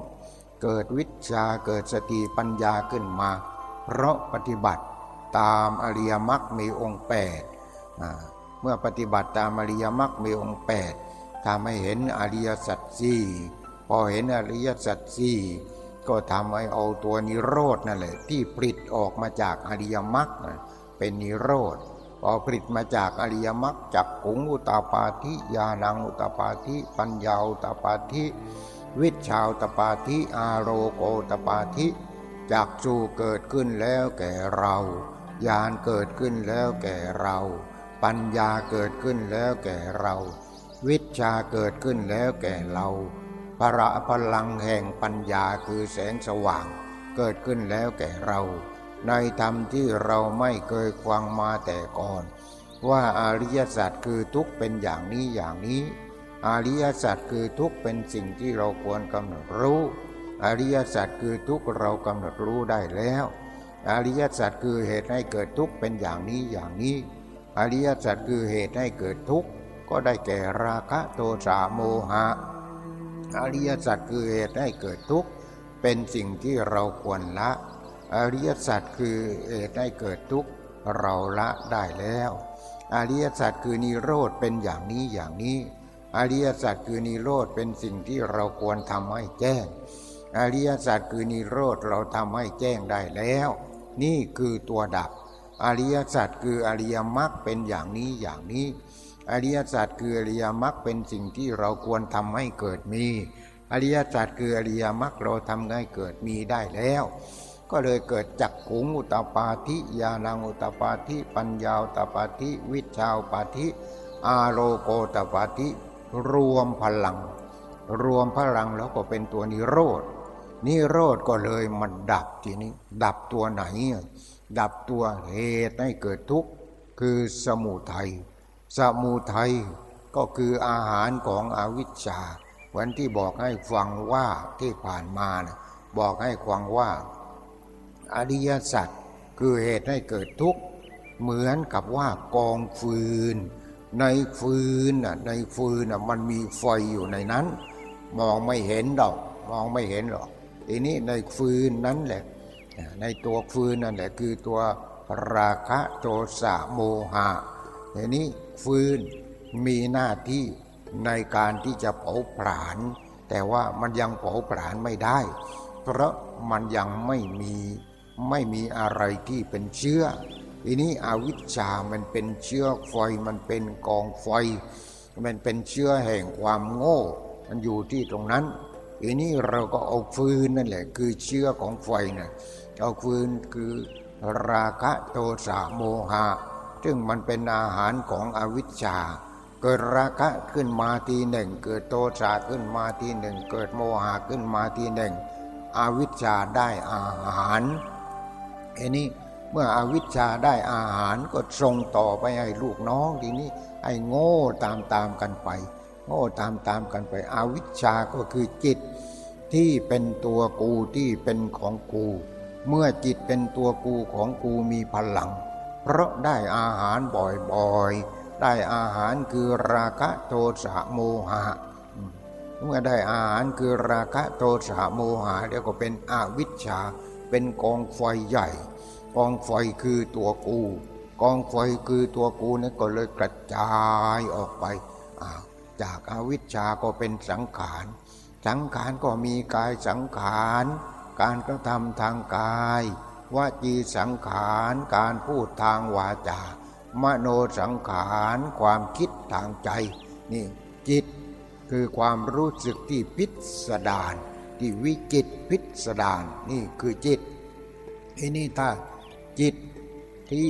เกิดวิชาเกิดสติปัญญาขึ้นมา เพราะปฏิบัติตามอริยมรรคมีองค์แปดเมื่อปฏิบัติตามอริยมรรคมีองค์แปดทำให้เห็นอริยสัจสี่พอเห็นอริยสัจสี่ก็ทำให้เอาตัวนิโรธนั่นแหละที่ผลิตออกมาจากอริยมรรคเป็นนิโรธ พอผลิตมาจากอริยมรรคจักขุงอุตาปาธิญาณังอุตาปาธิปัญญาอุตาปาธิวิชาอุตปาธิอาโรโกตปาธิจักจูเกิดขึ้นแล้วแก่เราญาณเกิดขึ้นแล้วแก่เรา ปัญญาเกิดขึ้นแล้วแก่เรา วิชาเกิดขึ้นแล้วแก่เราพระพลังแห่งปัญญาคือแสงสว่าง เกิดขึ้นแล้วแก่เรา ในธรรมที่เราไม่เคยฟังมาแต่ก่อน ว่าอริยสัจคือทุกเป็นอย่างนี้อย่างนี้อริยสัจคือทุกเป็นสิ่งที่เราควรกำหนดรู้ อริยสัจคือทุกเรากำหนดรู้ได้แล้ว อริยสัจคือเหตุให้เกิดทุกเป็นอย่างนี้อย่างนี้ อริยสัจคือเหตุให้เกิดทุกก็ได้แก่ราคะโทสะโมหะ อริยสัจคือเหตุให้เกิดทุกข์ เป็นสิ่งที่เราควรละ อริยสัจคือเหตุให้เกิดทุกข์เราละได้แล้ว อริยสัจคือนิโรธเป็นอย่างนี้อย่างนี้ออริยสัจคือนิโรธเป็นสิ่งที่เราควรทำให้แจ้ง อริยสัจคือนิโรธเราทำให้แจ้งได้แล้ว นี่คือตัวดับ อริยสัจคืออริยมรรคเป็นอย่างนี้อย่างนี้ อริยสัจคืออริยมรรคเป็นสิ่งที่เราควรทำให้เกิดมี อริยสัจคืออริยมรรคเราทำให้เกิดมีได้แล้ว ก็เลยเกิดจักขุงอุตปาทิยานังอุตปาทิปัญญาอุตปาทิวิชาอุปาทิอาโลโกตปาทิรวมพลัง รวมพลังแล้วก็เป็นตัวนิโรธนิโรธก็เลยมันดับทีนี้ ดับตัวไหน ดับตัวเหตุให้เกิดทุกข์คือสมุทัยสมุทัยก็คืออาหารของอวิชชา วันที่บอกให้ฟังว่าที่ผ่านมานะบอกให้ฟังว่า อริยสัจคือเหตุให้เกิดทุกข์ เหมือนกับว่ากองฟืน ในฟืนน่ะในฟืนน่ะมันมีไฟอยู่ในนั้น มองไม่เห็นดอก มองไม่เห็นหรอกทีนี้ในฟืนนั้นแหละ ในตัวฟืนนั่นแหละคือตัวราคะโทสะโมหะทีนี้ฟืนมีหน้าที่ในการที่จะเผาผลาญแต่ว่ามันยังเผาผลาญไม่ได้ เพราะมันยังไม่มี ไม่มีอะไรที่เป็นเชื้อทีนี้อวิชชามันเป็นเชื้อไฟมันเป็นกองไฟ มันเป็นเชื้อแห่งความโง่ มันอยู่ที่ตรงนั้นทีนี้เราก็เอาฟืนนั่นแหละ คือเชื้อของไฟนะ่ะเอาฟืนคือราคะโทสะโมหะซึ่งมันเป็นอาหารของอวิชชา เกิดราคะขึ้นมาทีหนึ่ง เกิดโทสะขึ้นมาทีหนึ่ง เกิดโมหะขึ้นมาทีหนึ่ง อวิชชาได้อาหาร อันนี้เมื่ออวิชชาได้อาหารก็ส่งต่อไปให้ลูกน้องทีนี้ให้โง่ตามตามกันไป โง่ตามตามกันไป อวิชชาก็คือจิตที่เป็นตัวกูที่เป็นของกู เมื่อจิตเป็นตัวกูของกูมีพลัง เพราะได้อาหารบ่อยๆ ได้อาหารคือราคะโทสะโมหะ เมื่อได้อาหารคือราคะโทสะโมหะเดี๋ยวก็เป็นอวิชชา เป็นกองไฟใหญ่ กองไฟคือตัวกู กองไฟคือตัวกูนี่ก็เลยกระจายออกไป จากอาวิชชาก็เป็นสังขาร สังขารก็มีกายสังขาร การกระทำทางกายวาจีสังขารการพูดทางวาจา มโนสังขารความคิดทางใจ นี่จิตคือความรู้สึกที่พิสดาร ที่วิจิตพิสดารนี่คือจิตทีนี้ถ้าจิตที่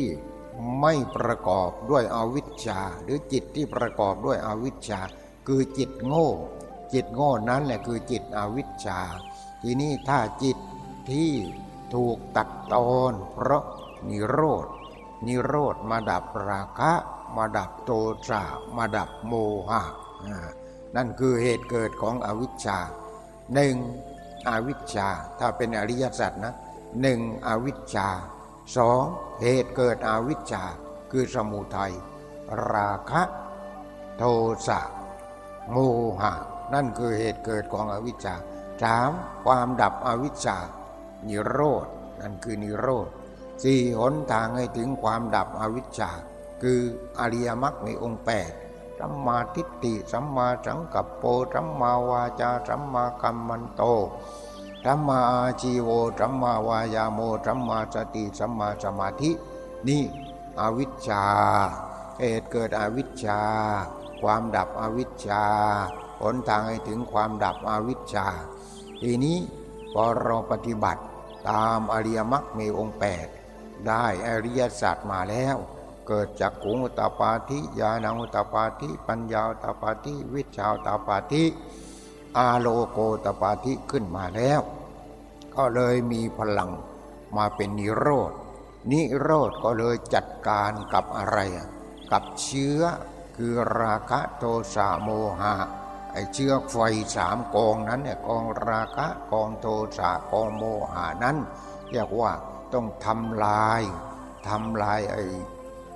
ไม่ประกอบด้วยอวิชชา หรือจิตที่ประกอบด้วยอวิชชา คือจิตโง่ จิตโง่นั้นแหละคือจิตอวิชชา ทีนี้ถ้าจิตที่ถูกตัดตอนเพราะนิโรธนิโรธมาดับราคะ มาดับโทสะมาดับโมหะ นั่นคือเหตุเกิดของอวิชชา หนึ่งอวิชชา ถ้าเป็นอริยสัจนะหนึ่งอวิชชาสองเหตุเกิดอวิชชา คือสมุทัยราคะ โทสะโมหะ นั่นคือเหตุเกิดของอวิชชาสามความดับอวิชชา นิโรธนั่นคือนิโรธสี่หนทางให้ถึงความดับอวิชชา คืออริยมรรคในองค์แปด สัมมาทิฏฐิสัมมาสังกัปโปสัมมาวาจาสัมมากัมมันโตสัมมาอาชีโวสัมมาวายาโมสัมมาสติสัมมาสมาธินี่อวิชชาเหตุเกิดอวิชชา ความดับอวิชชาหนทางให้ถึงความดับอวิชชา ทีนี้พอเราปฏิบัติตามอริยมรรคมีองค์แปดได้อริยศาสัจมาแล้ว เกิดจากขุงอุตปาทิญาณอุตปาทิปัญญาอุตปาทิวิชาอุตปาทิอาโลโกตปาทิขึ้นมาแล้ว ก็เลยมีพลังมาเป็นนิโรธนิโรธก็เลยจัดการกับอะไร กับเชื้อคือราคะโทสะโมหะไอเชื้อไฟสามกองนั้นเนี่ยกองราคะกองโทสะกองโมหะนั้นเรียกว่าต้องทำลายทำลายไอ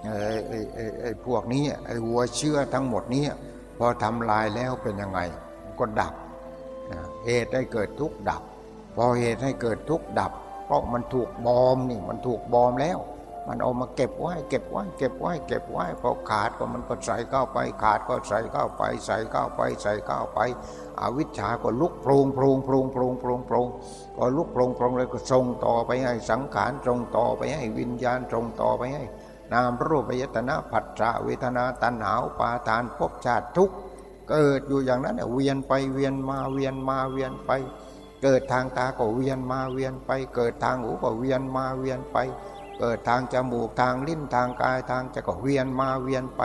ไอ้ไอ้ไอ้ไอ้พวกนี้ไอ้วัวเชื่อทั้งหมดนี้พอทำลายแล้วเป็นยังไงก็ดับเหตุให้เกิดทุกดับ พอเหตุให้เกิดทุกดับ เพราะมันถูกบอมนี่มันถูกบอมแล้ว มันเอามาเก็บไว้ เก็บไว้ เก็บไว้ เก็บไว้พอขาดก็มันก็ใส่เข้าไป ขาดก็ใส่เข้าไป ใส่เข้าไป ใส่เข้าไป อวิชชาก็ลุกโพรงโพรงโพรงโพรงโพรงโพรงก็ลุกโพรงโพรงเลยก็ส่งต่อไปให้สังขารส่งต่อไปให้วิญญาณส่งต่อไปให้ นามรูปยตนะผัสสะเวทนาตัณหาปาทานภพชาติทุกเกิดอยู่อย่างนั้นเวียนไปเวียนมาเวียนมาเวียนไป เกิดทางตาก็เวียนมาเวียนไป เกิดทางหูก็เวียนมาเวียนไป เกิดทางจมูกทางลิ้นทางกายทางใจก็เวียนมาเวียนไป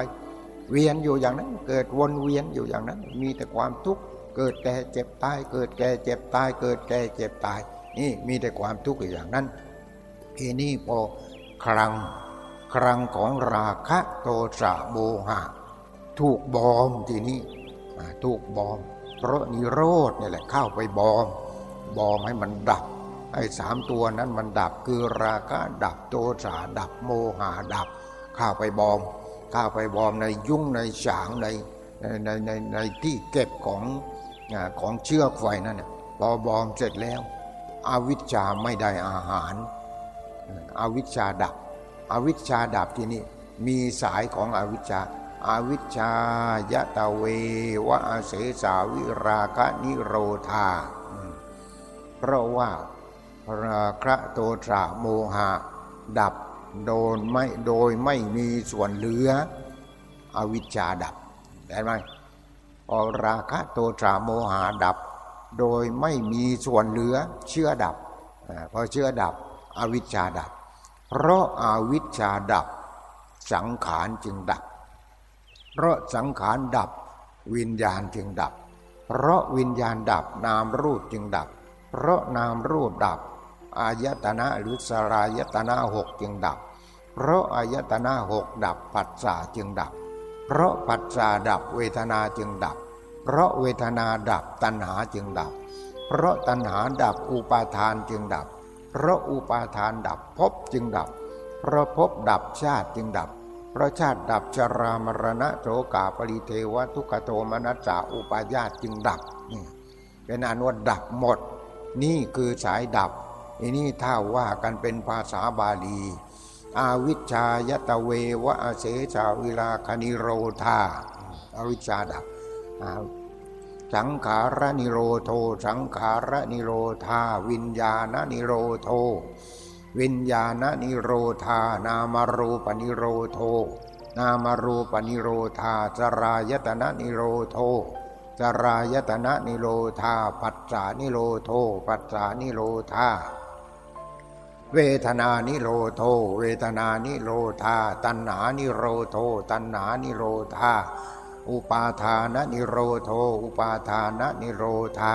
เวียนอยู่อย่างนั้น เกิดวนเวียนอยู่อย่างนั้น มีแต่ความทุกข์เกิดแก่เจ็บตาย เกิดแก่เจ็บตาย เกิดแก่เจ็บตาย นี่มีแต่ความทุกข์อย่างนั้นทีนี้พอครั้ง ครังของราคะโทสะโมหะ ถูกบอมทีนี้ถูกบอม เพราะนิโรธนี่แหละเข้าไปบอม บอมให้มันดับไอ้สามตัวนั้นมันดับคือราคะดับโทสะดับโมหะดับข้าไปบอมข้าไปบอมในยุ่งในฉางในในในในที่เก็บของของเชือกไฟนั่นพอบอมเสร็จแล้ว อวิชชาไม่ได้อาหาร อวิชชาดับ อวิชชาดับที่นี่มีสายของอวิชชาอาวิชชายะตะเววะเสสาวิราคะนิโรธา เพราะว่าราคะโทสะโมหะ ดับโดนไม่โดยไม่มีส่วนเหลือ อวิชชาดับได้ไหมอราคะโทสะโมหะดับ โดยไม่มีส่วนเหลือเชื่อดับพอเชื่อดับอวิชชาดับ เพราะอาวิชชาดับ สังขารจึงดับ เพราะสังขารดับ วิญญาณจึงดับ เพราะวิญญาณดับนามรูปจึงดับ เพราะนามรูปดับ อายตนะหรือสลายตนะหกจึงดับ เพราะอายตนะหกดับปัจจาจึงดับ เพราะปัจจาดับเวทนาจึงดับ เพราะเวทนาดับตัณหาจึงดับ เพราะตัณหาดับอุปาทานจึงดับ เพราะอุปาทานดับภพจึงดับ เพราะภพดับชาติจึงดับ เพราะชาติดับชรามรณะโสกาปริเทวทุกขโทมนัสสาอุปาญาตจึงดับนี่เป็นอนุดับหมด นี่คือสายดับอันนี้ถ้าว่ากันเป็นภาษาบาลี อาวิชายตะเววะเสชาวิลาคณิโรธาอาวิชาดับ สังขารนิโรโท สังขารนิโรธา วิญญาณนิโรโท วิญญาณนิโรธา นามรูปนิโรโท นามรูปนิโรธาจรายตนะนิโรโทจรายตนะนิโรธา ปัจจานิโรโท ปัจจานิโรธา เวทนานิโรโท เวทนานิโรธา ตัณหานิโรโท ตัณหานิโรธา อุปาทานนิโรโท อุปาทานนิโรธา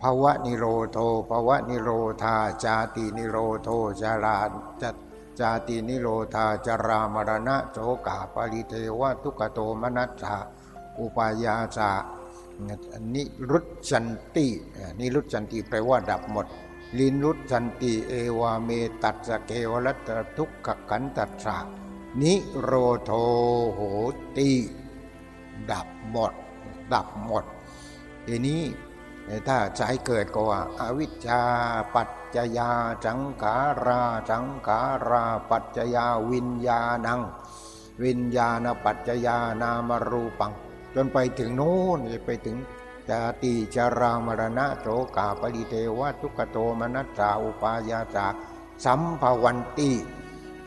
ภาวะนิโรโทภาวะนิโรธา จาตินิโรโทจาราจจาตินิโรธาจารามรณะโสกาปริเทวะทุกโตมนัสสาอุปายาสานิรุจันตินิรุจันติแปลว่าดับหมด ลินรุจันติเอวาเมตัสเกวรัตทุกขกันตัสสะ นิโรโทโหติ ดับหมด ดับหมด ทีนี้ถ้าใจเกิดก็ว่าอาวิชชาปัจจยาสังขาราสังขาราปัจจยาวิญญาณัง วิญญาณปัจจยานามรูปัง จนไปถึงโน้นไปถึงจาติจารามรณะโสกาปริเทวะทุกโตมนัสสาอุปายาสาสัมภวันติ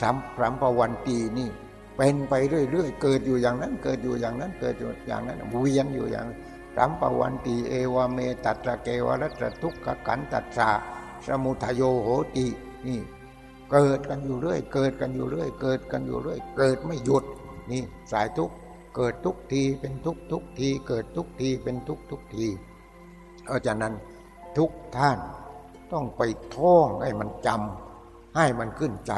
สัมสัมภวันตีนี่ เป็นไปเรื่อยๆเกิดอยู่อย่างนั้น เกิดอยู่อย่างนั้น เกิดอยู่อย่างนั้นเวียนอยู่อย่างสัมภวันตีเอวเมตัตระเกวรัตทุกขกันตัสสะสมุทโยโหตินี่ เกิดกันอยู่เรื่อย เกิดกันอยู่เรื่อย เกิดกันอยู่เรื่อย เกิดไม่หยุด นี่สายทุกเกิดทุกทีเป็นทุกทุกที เกิดทุกทีเป็นทุกทุกทีเพราะฉะนั้นทุกท่านต้องไปท่องให้มันจำให้มันขึ้นใจ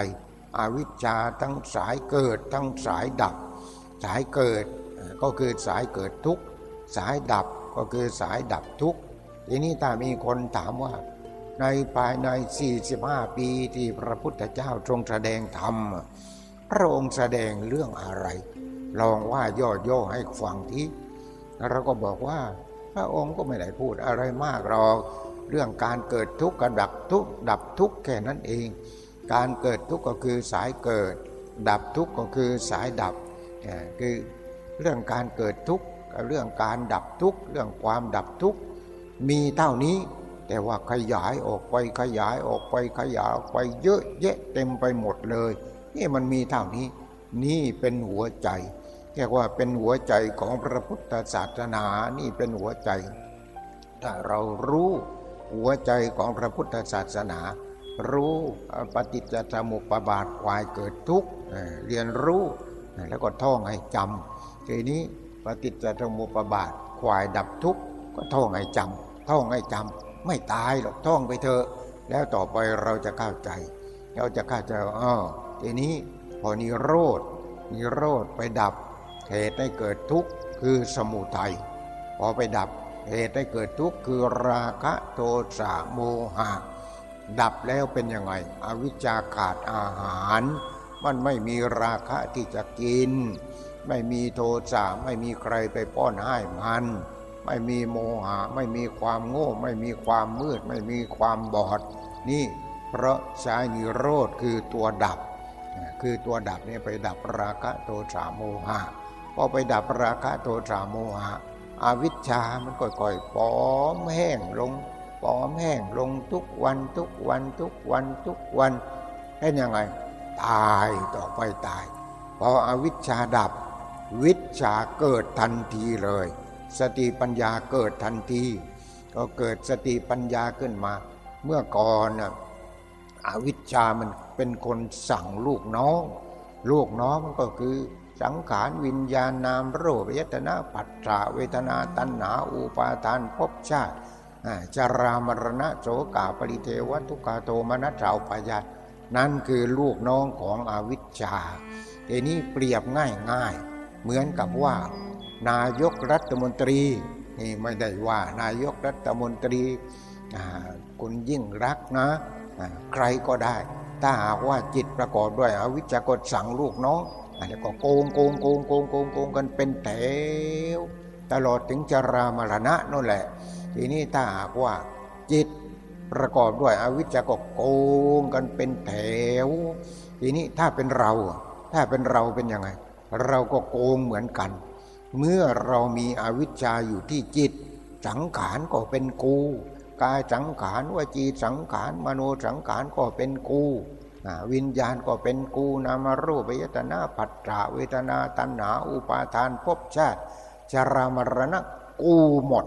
อวิชชาทั้งสายเกิดทั้งสายดับ สายเกิดก็คือสายเกิดทุกสายดับก็คือสายดับทุกทีนี้ถ้ามีคนถามว่า ในภายใน 45 ปีที่พระพุทธเจ้าทรงแสดงธรรม พระองค์แสดงเรื่องอะไร ลองว่าย่อๆให้ฟังทีเราก็บอกว่าพระองค์ก็ไม่ได้พูดอะไรมากหรอกเรื่องการเกิดทุกข์กับดับทุกข์ดับทุกข์แค่นั้นเอง การเกิดทุกข์ก็คือสายเกิด ดับทุกข์ก็คือสายดับคือเรื่องการเกิดทุกข์เรื่องการดับทุกข์เรื่องความดับทุกข์มีเท่านี้ แต่ว่าขยายออกไปขยายออกไปขยายออกไปเยอะแยะเต็มไปหมดเลยนี่มันมีเท่านี้ นี่เป็นหัวใจเรียกว่าเป็นหัวใจของพระพุทธศาสนานี่เป็นหัวใจ ถ้าเรารู้หัวใจของพระพุทธศาสนา รู้ปฏิจจสมุปบาทควายเกิดทุกข์เรียนรู้แล้วก็ท่องให้จำทีนี้ปฏิจจสมุปบาทควายดับทุกข์ก็ท่องให้จำท่องให้จำไม่ตายหรอกท่องไปเถอะ แล้วต่อไปเราจะเข้าใจ เราจะเข้าใจอ๋อทีนี้พอนิโรธนิโรธไปดับ เหตุให้เกิดทุกข์คือสมุทัยพอไปดับเหตุให้เกิดทุกข์คือราคะโทสะโมหะ ดับแล้วเป็นยังไง อวิชชาขาดอาหาร มันไม่มีราคะที่จะกิน ไม่มีโทสะไม่มีใครไปป้อนให้มัน ไม่มีโมหะ ไม่มีความโง่ ไม่มีความมืด ไม่มีความบอด นี่เพราะใช้นิโรธคือตัวดับ คือตัวดับเนี่ยไปดับราคะโทสะโมหะพอไปดับราคะโทสะโมหะอวิชชามันค่อยๆปอมแห้งลง ปอมแห้งลงทุกวันทุกวันทุกวันทุกวันเป็นยังไง ตายต่อไปตาย พออวิชชาดับ วิชาเกิดทันทีเลย สติปัญญาเกิดทันที ก็เกิดสติปัญญาขึ้นมา เมื่อก่อนน่ะอวิชชามันเป็นคนสั่งลูกน้อง ลูกน้องมันก็คือสังขารวิญญาณนามโรคยตนาปัจจาเวทนาตัณหาอุปาทานภพชาติ จารามรณะโสกาปริเทวทุกาโทมนัสราวปยัตนั่นคือลูกน้องของอวิชชาทีนี้เปรียบง่ายง่ายเหมือนกับว่า นายกรัฐมนตรีนี่ไม่ได้ว่านายกรัฐมนตรีคุณยิ่งรักนะใครก็ได้ ถ้าหากว่าจิตประกอบด้วยอวิชชากดสั่งลูกน้องแล้วก็โกงโกงโกงโกงโกงโกงกันเป็นแถวตลอดถึงจารามรณะนั่นแหละ ทีนี้ถ้าหากว่าจิตประกอบด้วยอวิชชาก็โกงกันเป็นแถว ทีนี้ถ้าเป็นเรา ถ้าเป็นเราเป็นยังไง เราก็โกงเหมือนกัน เมื่อเรามีอวิชชาอยู่ที่จิต สังขารก็เป็นกูกายสังขารวจีสังขารมโนสังขารก็เป็นกูวิญญาณก็เป็นกูนามารูปเวทนาปัจจาเวทนาตัณหาอุปาทานภพชาติจรามรณะกูหมด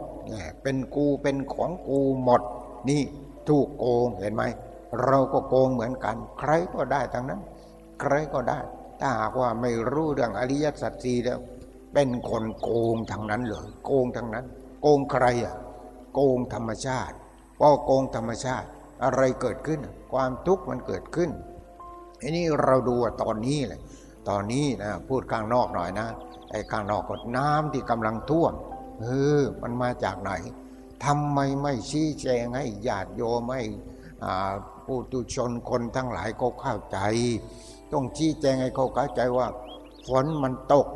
เป็นกูเป็นของกูหมด นี่ถูกโกงเห็นไหมเราก็โกงเหมือนกัน ใครก็ได้ทั้งนั้น ใครก็ได้ ถ้าหากว่าไม่รู้เรื่องอริยสัจสีแล้ว เป็นคนโกงทั้งนั้นเลยโกงทั้งนั้น โกงใครอะโกงธรรมชาติพอโกงธรรมชาติ อะไรเกิดขึ้น ความทุกข์มันเกิดขึ้นอันนี้เราดูตอนนี้เลยตอนนี้นะพูดข้างนอกหน่อยนะไอ้ข้างนอกก็น้ำที่กำลังท่วม เออมันมาจากไหนทำไมไม่ชี้แจงให้ญาติโยมให้ผู้ตุชนคนทั้งหลายก็เข้าใจ ต้องชี้แจงให้เขาเข้าใจว่าฝนมันตก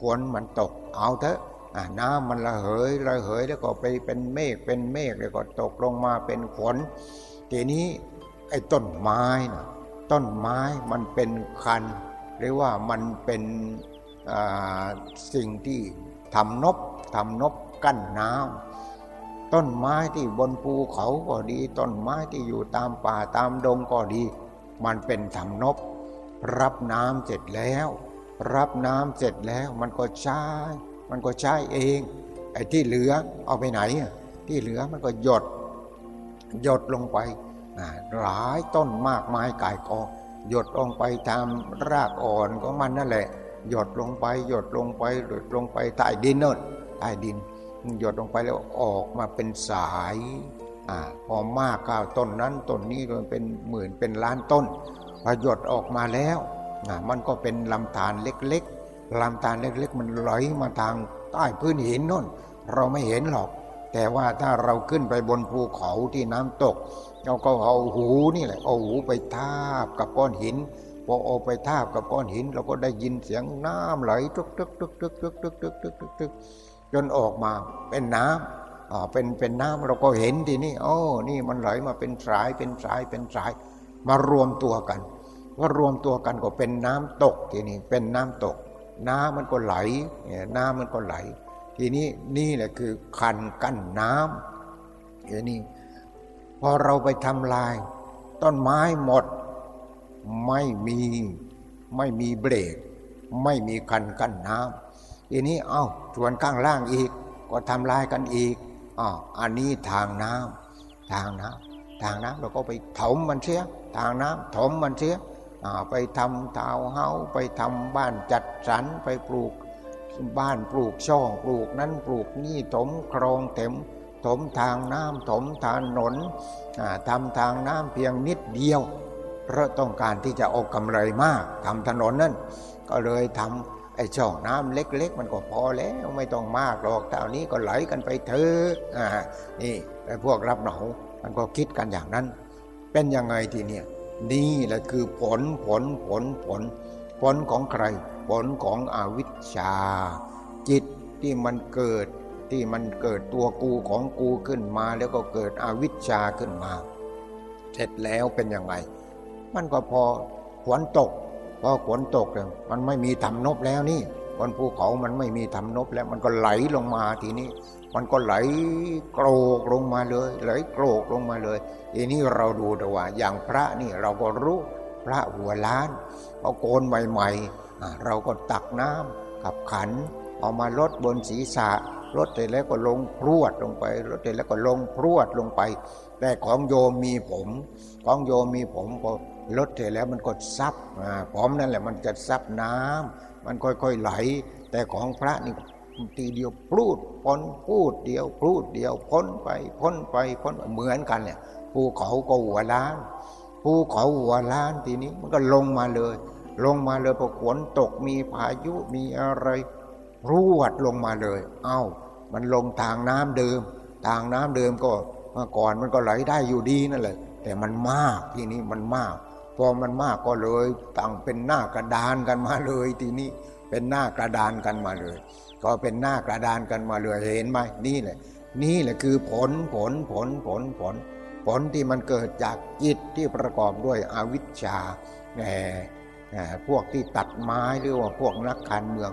ฝนมันตก เอาเถอะน้ำมันระเหยระเหยแล้วก็ไปเป็นเมฆเป็นเมฆแล้วก็ตกลงมาเป็นฝนทีนี้ไอ้ต้นไม้นะต้นไม้มันเป็นคัน หรือว่ามันเป็นสิ่งที่ทำนบ ทำนบกั้นน้ำต้นไม้ที่บนภูเขาก็ดี ต้นไม้ที่อยู่ตามป่าตามดงก็ดี มันเป็นทำนบ รับน้ำเสร็จแล้ว รับน้ำเสร็จแล้วมันก็ใช้ มันก็ใช้เองไอ้ที่เหลือเอาไปไหน ที่เหลือมันก็หยดหยดลงไปหลายต้นมากมายกายกองหยดลงไปตามรากอ่อนของมันนั่นแหละ หยดลงไปหยดลงไปหยดลงไปใต้ดินเนิน ใต้ดิน หยดลงไปแล้วออกมาเป็นสายอพอมากก้าวต้นนั้นต้นนี้มันเป็นหมื่นเป็นล้านต้นพอหยดออกมาแล้วมันก็เป็นลำธารเล็กๆลำธารเล็กๆ มันไหลมาทางใต้พื้นหินน่น เราไม่เห็นหรอก แต่ว่าถ้าเราขึ้นไปบนภูเขาที่น้ำตก เราก็เอาหูนี่แหละเอาหูไปทาบกับก้อนหินพอเอาไปทาบกับก้อนหิน เราก็ได้ยินเสียงน้ำไหลตึกตึกตึกตึกตึกตึกตึกตึกตึกตึก จนออกมาเป็นน้ำอ่าเป็นเป็นน้ำเราก็เห็นทีนี้โอ้นี่มันไหลมาเป็นสายเป็นสายเป็นสาย มารวมตัวกันว่ารวมตัวกันก็เป็นน้ำตกทีนี้เป็นน้ำตก น้ำมันก็ไหลน้ำมันก็ไหล ทีนี้นี่แหละคือคันกั้นน้ำทีนี้พอเราไปทำลาย ต้นไม้หมด ไม่มีไม่มีเบรก ไม่มีคันกั้นน้ำ ทีนี้เอา้าส่วนข้างล่างอีก ก็ทำลายกันอีกอ๋ออันนี้ทางน้ำทางน้ำทางน้ำเราก็ไปถมมันเสีย ทางน้ำถมมันเสียไปทำทาวเฮาไปทำบ้านจัดสรรไปปลูกบ้านปลูกช่องปลูกนั้นปลูกนี่ถมครองเต็มถมทางน้ำถมทางถนนทำทางน้ำเพียงนิดเดียว เพราะต้องการที่จะเอากำไรมากทำถนนนั่นก็เลยทำ ไอ้ช่องน้ำเล็ก ๆ มันก็พอแล้วไม่ต้องมากหรอกแต่นี้ก็ไหลกันไปเถอะนี่ไอ้พวกรับเหนามันก็คิดกันอย่างนั้น เป็นยังไงทีเนี้ยนี่แหละคือผลผลผลผล ผลของใคร ผลของอวิชชา จิตที่มันเกิดที่มันเกิดตัวกูของกูขึ้นมา แล้วก็เกิดอวิชชาขึ้นมา เสร็จแล้วเป็นยังไง มันก็พอฝนตก พอฝนตกเลยมันไม่มีทำนบแล้วนี่บนภูเขามันไม่มีทำนบแล้ว มันก็ไหลลงมาทีนี้ มันก็ไหลโกรกลงมาเลย ไหลโกรกลงมาเลยทีนี้เราดูแต่ว่า อย่างพระนี่เราก็รู้พระหัวล้านเขาโกนใหม่ๆเราก็ตักน้ำกับขันเอามาลดบนศีรษะลดเสร็จแล้วก็ลงพรวดลงไปลดเสร็จแล้วก็ลงพรวดลงไป แต่ของโยมมีผม ของโยมมีผมพอ ลดเสร็จแล้วมันก็ซับผมนั่นแหละมันจะซับน้ำมันค่อยๆไหล แต่ของพระนี่ทีเดียวพูดพ้นพูดเดียวพูดเดียวพ้นไปพ้นไปพ้นเหมือนกันเนี่ยภูเขาก็หัวล้านภูเขาหัวล้านทีนี้มันก็ลงมาเลย ลงมาเลยพอฝนตกมีพายุมีอะไรรวดลงมาเลย เอา้า มันลงทางน้ำเดิม ทางน้ำเดิมก็เมื่อก่อนมันก็ไหลได้อยู่ดีนั่นแหละแต่มันมากทีนี้มันมาก พอมันมากก็เลยตั้งเป็นหน้ากระดานกันมาเลย ทีนี้เป็นหน้ากระดานกันมาเลยก็เป็นหน้ากระดานกันมาเลยเห็นไหมนี่แหละ นี่แหละคือผลผลผลผลผล ผลที่มันเกิดจากจิตที่ประกอบด้วยอวิชชาแหมพวกที่ตัดไม้หรือว่าพวกนักการเมือง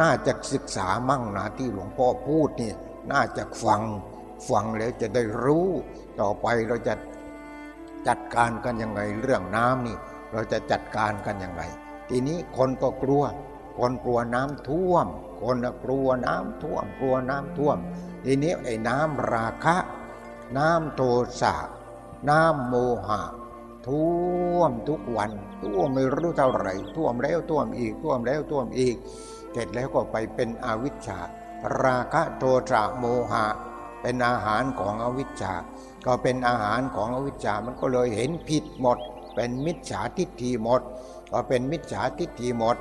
น่าจะศึกษามั่งนะที่หลวงพ่อพูดนี่น่าจะฟังฟังแล้วจะได้รู้ ต่อไปเราจะ จัดการกันยังไงเรื่องน้ำนี่ เราจะจัดการกันยังไง ทีนี้คนก็กลัว คนกลัวน้ำท่วม คนกลัวน้ำท่วม กลัวน้ำท่วม ทีนี้ไอ้น้ำราคะ น้ำโทสะน้ำโมหะท่วมทุกวันท่วมไม่รู้เท่าไหร่ท่วมแล้วท่วมอีกท่วมแล้วท่วมอีก เสร็จแล้วก็ไปเป็นอวิชชา ราคะโทสะโมหะ เป็นอาหารของอวิชชา ก็เป็นอาหารของอวิชชามันก็เลยเห็นผิดหมด เป็นมิจฉาทิฏฐิหมด ก็เป็นมิจฉาทิฏฐิหมด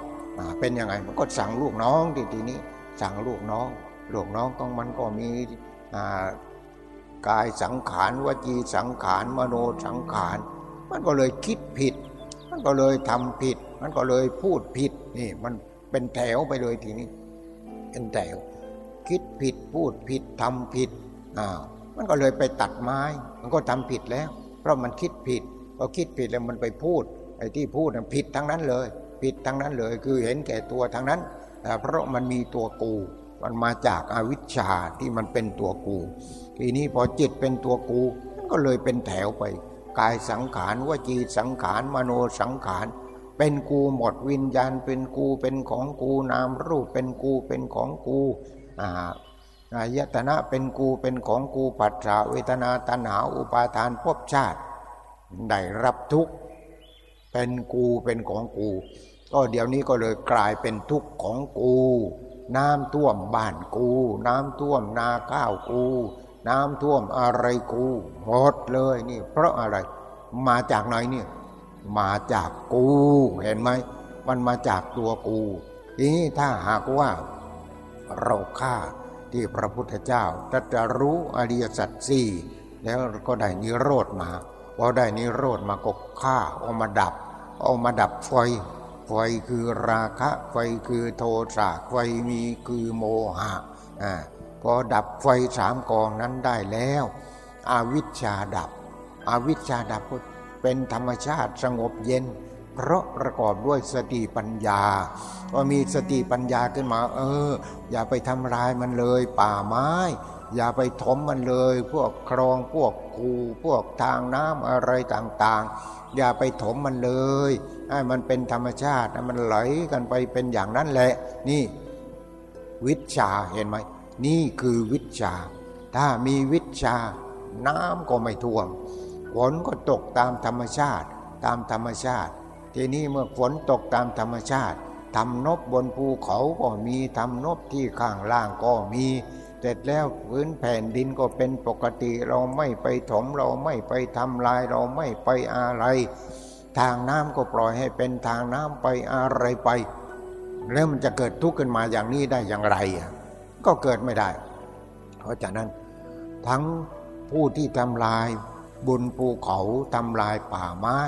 เป็นยังไงมันก็สั่งลูกน้องทีทีนี้สั่งลูกน้องลูกน้องของมันก็มีกายสังขารวจีสังขารมโนสังขารมันก็เลยคิดผิด มันก็เลยทำผิด มันก็เลยพูดผิดนี่มันเป็นแถวไปเลยทีนี้ เป็นแถว คิดผิดพูดผิดทำผิดอ่า มันก็เลยไปตัดไม้ มันก็ทำผิดแล้ว เพราะมันคิดผิดพอคิดผิดแล้วมันไปพูดไอ้ที่พูดผิดทั้งนั้นเลย ผิดทั้งนั้นเลย คือเห็นแก่ตัวทั้งนั้นเพราะมันมีตัวกู มันมาจากอาวิชชาที่มันเป็นตัวกู ทีนี้พอจิตเป็นตัวกูมันก็เลยเป็นแถวไป กายสังขารวจีสังขารมโนสังขารเป็นกูหมดวิญญาณเป็นกูเป็นของกูนามรูปเป็นกูเป็นของกู อายตนะเป็นกูเป็นของกูปัจจาเวทนาตัณหาอุปาทานภพชาติ ได้รับทุกข์เป็นกูเป็นของกู ก็เดี๋ยวนี้ก็เลยกลายเป็นทุกข์ของกู น้ำท่วมบ้านกู น้ำท่วมนาข้าวกู น้ำท่วมอะไรกูหมดเลยนี่ เพราะอะไร มาจากไหนเนี่ยมาจากกูเห็นไหมมันมาจากตัวกู ทีนี้ถ้าหากว่าเราฆ่า ที่พระพุทธเจ้าจะจะรู้อริยสัจสี่แล้วก็ได้นิโรธมาพอได้นิโรธมาก็ฆ่าเอามาดับ เอามาดับไฟ ไฟคือราคะ ไฟคือโทสะไฟมีคือโมหะอ่าพอดับไฟสามกองนั้นได้แล้วอาวิชชาดับอาวิชชาดับเป็นธรรมชาติสงบเย็น เพราะประกอบด้วยสติปัญญาพอมีสติปัญญาขึ้นมา เออ อย่าไปทำลายมันเลย ป่าไม้ อย่าไปถมมันเลย พวกคลองพวกคูพวกทางน้ำอะไรต่างๆ อย่าไปถมมันเลยให้มันเป็นธรรมชาติมันไหลกันไปเป็นอย่างนั้นแหละ นี่ วิชาเห็นไหมนี่คือวิชา ถ้ามีวิชา น้ำก็ไม่ท่วมฝนก็ตกตามธรรมชาติ ตามธรรมชาติ ทีนี้เมื่อฝนตกตามธรรมชาติทำนบบนภูเขาก็มีทำนบที่ข้างล่างก็มี เสร็จแล้วพื้นแผ่นดินก็เป็นปกติเราไม่ไปถมเราไม่ไปทำลายเราไม่ไปอะไร ทางน้ำก็ปล่อยให้เป็นทางน้ำไปอะไรไป แล้วมันจะเกิดทุกข์ขึ้นมาอย่างนี้ได้อย่างไร ก็เกิดไม่ได้ เพราะฉะนั้น ทั้งผู้ที่ทำลายบุญภูเขาทำลายป่าไม้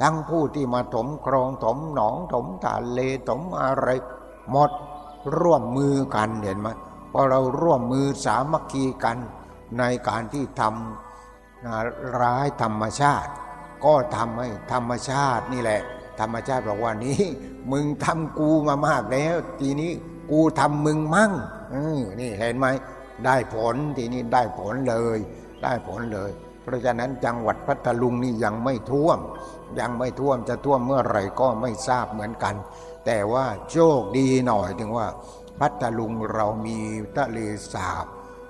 ทั้งผู้ที่มาถมครองถมหนองถมทะเลถมอะไร หมดร่วมมือกันเห็นไหมพอเราร่วมมือสามัคคีกันในการที่ทำร้ายธรรมชาติ ก็ทำให้ธรรมชาตินี่แหละ ธรรมชาติบอกว่านี้ มึงทำกูมามากแล้ว ทีนี้กูทำมึงมั่งนี่เห็นไหมได้ผลทีนี้ได้ผลเลย ได้ผลเลย เพราะฉะนั้นจังหวัดพัทลุงนี่ยังไม่ท่วม ยังไม่ท่วมจะท่วมเมื่อไหร่ก็ไม่ทราบเหมือนกัน แต่ว่าโชคดีหน่อยถึงว่า พัทลุงเรามีทะเลสาบ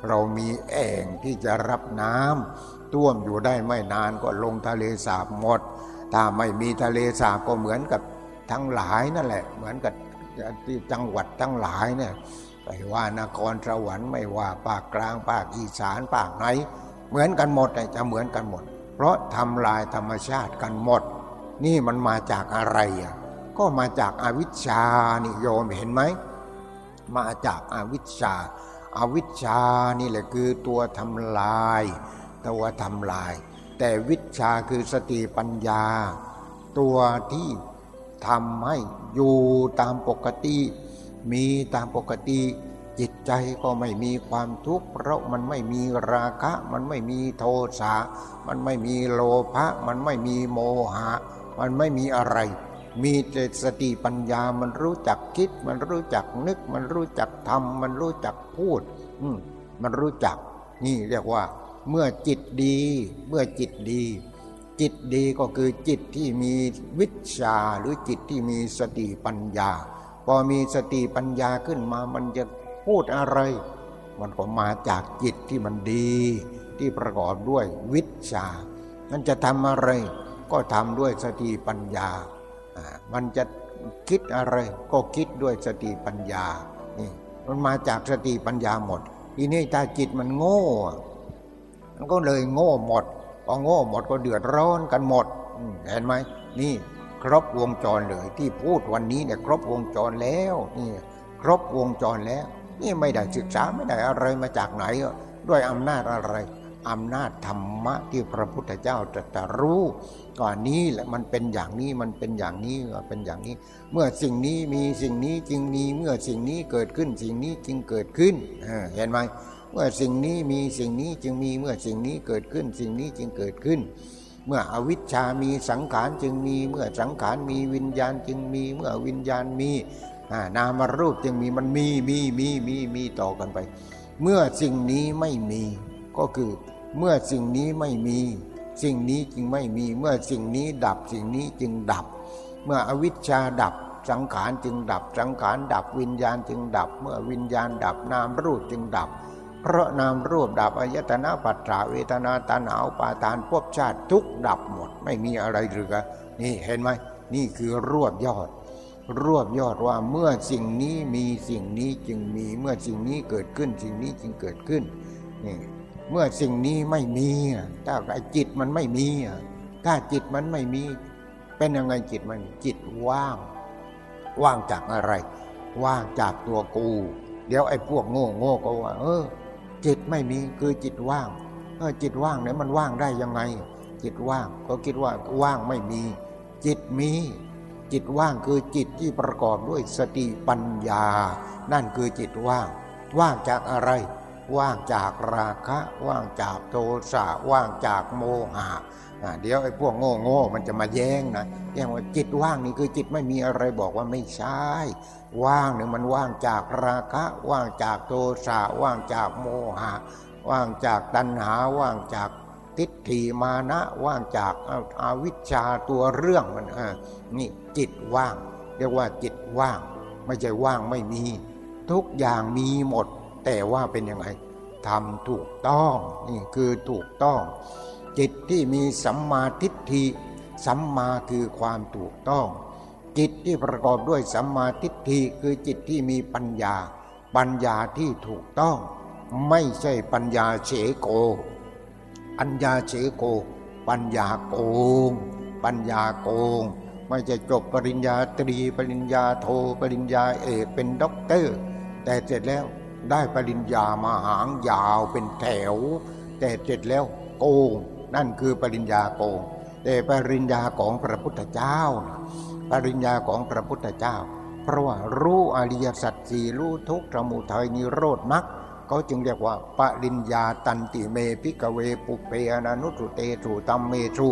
เรามีแอ่งที่จะรับน้ำท่วมอยู่ได้ไม่นานก็ลงทะเลสาบหมด ถ้าไม่มีทะเลสาบก็เหมือนกับทั้งหลายนั่นแหละ เหมือนกับที่จังหวัดทั้งหลายเนี่ยไม่ว่านครสวรรค์ไม่ว่าภาคกลางภาคอีสานภาคไหน เหมือนกันหมดจะเหมือนกันหมด เพราะทำลายธรรมชาติกันหมด นี่มันมาจากอะไรอะก็มาจากอาวิชชานี่โยมเห็นไหม มาจากอาวิชชาอาวิชชานี่แหละคือตัวทำลาย ตัวทำลาย แต่วิชาคือสติปัญญา ตัวที่ทำให้อยู่ตามปกติ มีตามปกติ จิตใจก็ไม่มีความทุกข์เพราะมันไม่มีราคะ มันไม่มีโทสะมันไม่มีโลภะมันไม่มีโมหะ มันไม่มีอะไร มีแต่สติปัญญามันรู้จักคิด มันรู้จักนึก มันรู้จักทำมันรู้จักพูด อืมันรู้จัก นี่เรียกว่า เมื่อจิตดี เมื่อจิตดี จิตดีก็คือจิตที่มีวิชาหรือจิตที่มีสติปัญญา พอมีสติปัญญาขึ้นมามันจะ พูดอะไร มันก็มาจากจิตที่มันดี ที่ประกอบด้วยวิชา มันจะทำอะไร ก็ทำด้วยสติปัญญา มันจะคิดอะไร ก็คิดด้วยสติปัญญา นี่มันมาจากสติปัญญาหมด ทีนี้ถ้าจิตมันโง่ มันก็เลยโง่หมดพอโง่หมดก็เดือดร้อนกันหมด เห็นไหมนี่ครบวงจรเลยที่พูดวันนี้เนี่ยครบวงจรแล้วนี่ครบวงจรแล้ว นี่ไม่ได้ศึกษาไม่ได้อะไรมาจากไหน ด้วยอำนาจอะไรอำนาจธรรมะที่พระพุทธเจ้าจะตรู้ก่อนนี้แหละมันเป็นอย่างนี้มันเป็นอย่างนี้เป็นอย่างนี้ เมื่อสิ่งนี้มีสิ่งนี้จึงมีเมื่อสิ่งนี้เกิดขึ้นสิ่งนี้จึงเกิดขึ้นเห็นไหมเมื่อสิ่งนี้มีสิ่งนี้จึงมีเมื่อสิ่งนี้เกิดขึ้น สิ่งนี้จึงเกิดขึ้น เมื่ออวิชชามีสังขารจึงมี เมื่อสังขารมีวิญญาณจึงมี เมื่อวิญญาณมี นามารูปจึงมีมันมีมีมีมีมีต่อกันไป เมื่อสิ่งนี้ไม่มีก็คือ เมื่อสิ่งนี้ไม่มี สิ่งนี้จึงไม่มี เมื่อสิ่งนี้ดับสิ่งนี้จึงดับ เมื่ออวิชชาดับสังขารจึงดับ สังขารดับวิญญาณจึงดับ เมื่อวิญญาณดับนามรูปจึงดับ เพราะนามรูปดับอายตนะปัจจาเวทนาตาหนาวปาทานพวกชาติทุกดับหมด ไม่มีอะไรเหลือนี่เห็นไหมนี่คือรวบยอด รวบยอดว่าเมื่อสิ่งนี้มีสิ่งนี้จึงมีเมื่อสิ่งนี้เกิดขึ้น สิ่งนี้จึงเกิดขึ้นนี่เมื่อสิ่งนี้ไม่มีถ้าไอ้จิตมันไม่มีถ้าจิตมันไม่มี เป็นยังไงจิตมันจิตว่าง ว่างจากอะไร ว่างจากตัวกู เดี๋ยวไอ้พวกโง่โง่ก็ว่า เออ จิตไม่มีคือจิตว่างเออจิตว่างเนี่ยมันว่างได้ยังไง จิตว่างก็คิดว่าว่างไม่มี จิตมี จิตว่างคือจิตที่ประกอบด้วยสติปัญญา นั่นคือจิตว่าง ว่างจากอะไร ว่างจากราคะ ว่างจากโทสะว่างจากโมหะเดี๋ยวไอ้พวกโง่โง่มันจะมาแย้งนะแย้งว่าจิตว่างนี่คือจิตไม่มีอะไรบอกว่าไม่ใช่ ว่างเนี่ยมันว่างจากราคะ ว่างจากโทสะว่างจากโมหะ ว่างจากตัณหาว่างจาก ทิฏฐิมานะว่างจากอาอาวิชชาตัวเรื่องมันนี่จิตว่าง เรียกว่าจิตว่าง ไม่ใช่ว่างไม่มี ทุกอย่างมีหมด แต่ว่าเป็นยังไงทำถูกต้องนี่คือถูกต้อง จิตที่มีสัมมาทิฏฐิสัมมาคือความถูกต้อง จิตที่ประกอบด้วยสัมมาทิฏฐิคือจิตที่มีปัญญา ปัญญาที่ถูกต้อง ไม่ใช่ปัญญาเฉโก ปัญญาเฉโก ปัญญาโกง ปัญญาโกง แม้จะจบปริญญาตรี ปริญญาโท ปริญญาเอกเป็นด็อกเตอร์ แต่เสร็จแล้วได้ปริญญามาหางยาวเป็นแถว แต่เสร็จแล้วโกง นั่นคือปริญญาโกง แต่ปริญญาของพระพุทธเจ้านะปริญญาของพระพุทธเจ้า เพราะว่ารู้อริยสัจสี่รู้ทุกข์สมุทัยนิโรธมรรค เขาจึงเรียกว่าปริญญาตันติเมพิกเวปุเพอนานุสุเตสุตัมเมสุ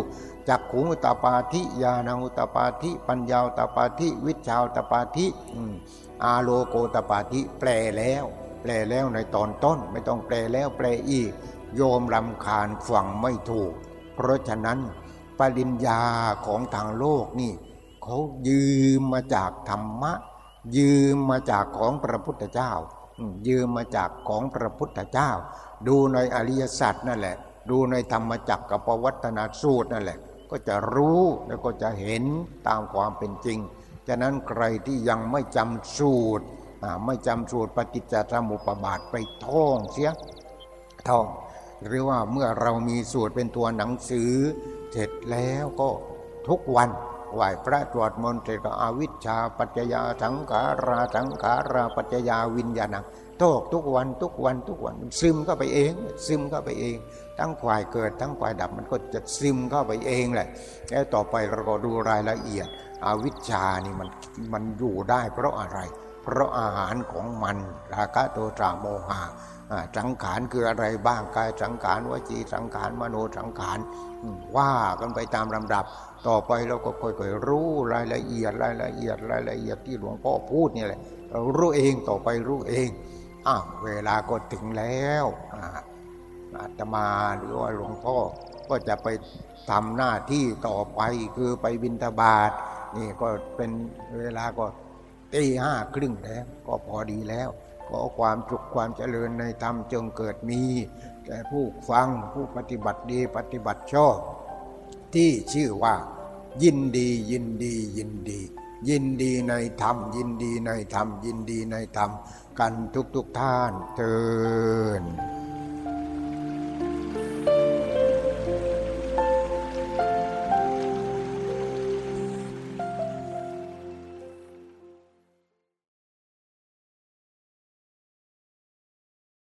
จักขุงอุตปาธิญาณังอุตปาธิปัญญาอุตปาธิวิชาอุตปาธิอาโลโกอุตปาธิแปลแล้ว แปลแล้วในตอนต้น ไม่ต้องแปลแล้วแปลอีก โยมลำคาญฟังไม่ถูก เพราะฉะนั้น ปริญญาของทางโลกนี่เขายืมมาจากธรรมะ ยืมมาจากของพระพุทธเจ้า ยืมมาจากของพระพุทธเจ้า ดูในอริยสัจนั่นแหละ ดูในธรรมจักรกับปวัตนสูตรนั่นแหละ ก็จะรู้แล้วก็จะเห็นตามความเป็นจริง ฉะนั้นใครที่ยังไม่จำสูตรไม่จำสูตรปฏิจจสมุปบาทไปท่องเสียท่องหรือว่าเมื่อเรามีสูตรเป็นตัวหนังสือ เสร็จแล้วก็ทุกวัน ไหวพระตรวจมนต์เสร็จก็อาวิชชาปัจจยาสังขาราสังขาราปัจจยาวิญญาณังโตกทุกวันทุกวันทุกวันซึมเข้าไปเอง ซึมเข้าไปเอง ทั้งควายเกิดทั้งควายดับมันก็จะซึมเข้าไปเองแหละแล้วต่อไปเราก็ดูรายละเอียด อวิชชานี่มันมันอยู่ได้เพราะอะไร เพราะอาหารของมันราคะโทสะโมหะ สังขารคืออะไรบ้างกายสังขารวจีสังขารมโนสังขารว่ากันไปตามลำดับ ต่อไปเราก็ค่อยๆรู้รายละเอียดรายละเอียดรายละเอียดที่หลวงพ่อพูดนี่แหละเรารู้เองต่อไปรู้เองอ้าวเวลาก็ถึงแล้วอาตมาหรือว่าหลวงพ่อก็จะไปทำหน้าที่ต่อไปคือไปบิณฑบาตนี่ก็เป็นเวลาก็ตีห้าครึ่งแล้ว ก็พอดีแล้ว อความสุขความเจริญในธรรมจงเกิดมี แก่ผู้ฟังผู้ปฏิบัติดีปฏิบัติชอบ ที่ชื่อว่ายินดียินดียินดี ยินดีในธรรม ยินดีในธรรม ยินดีในธรรม กันทุกทุกๆท่านเทิน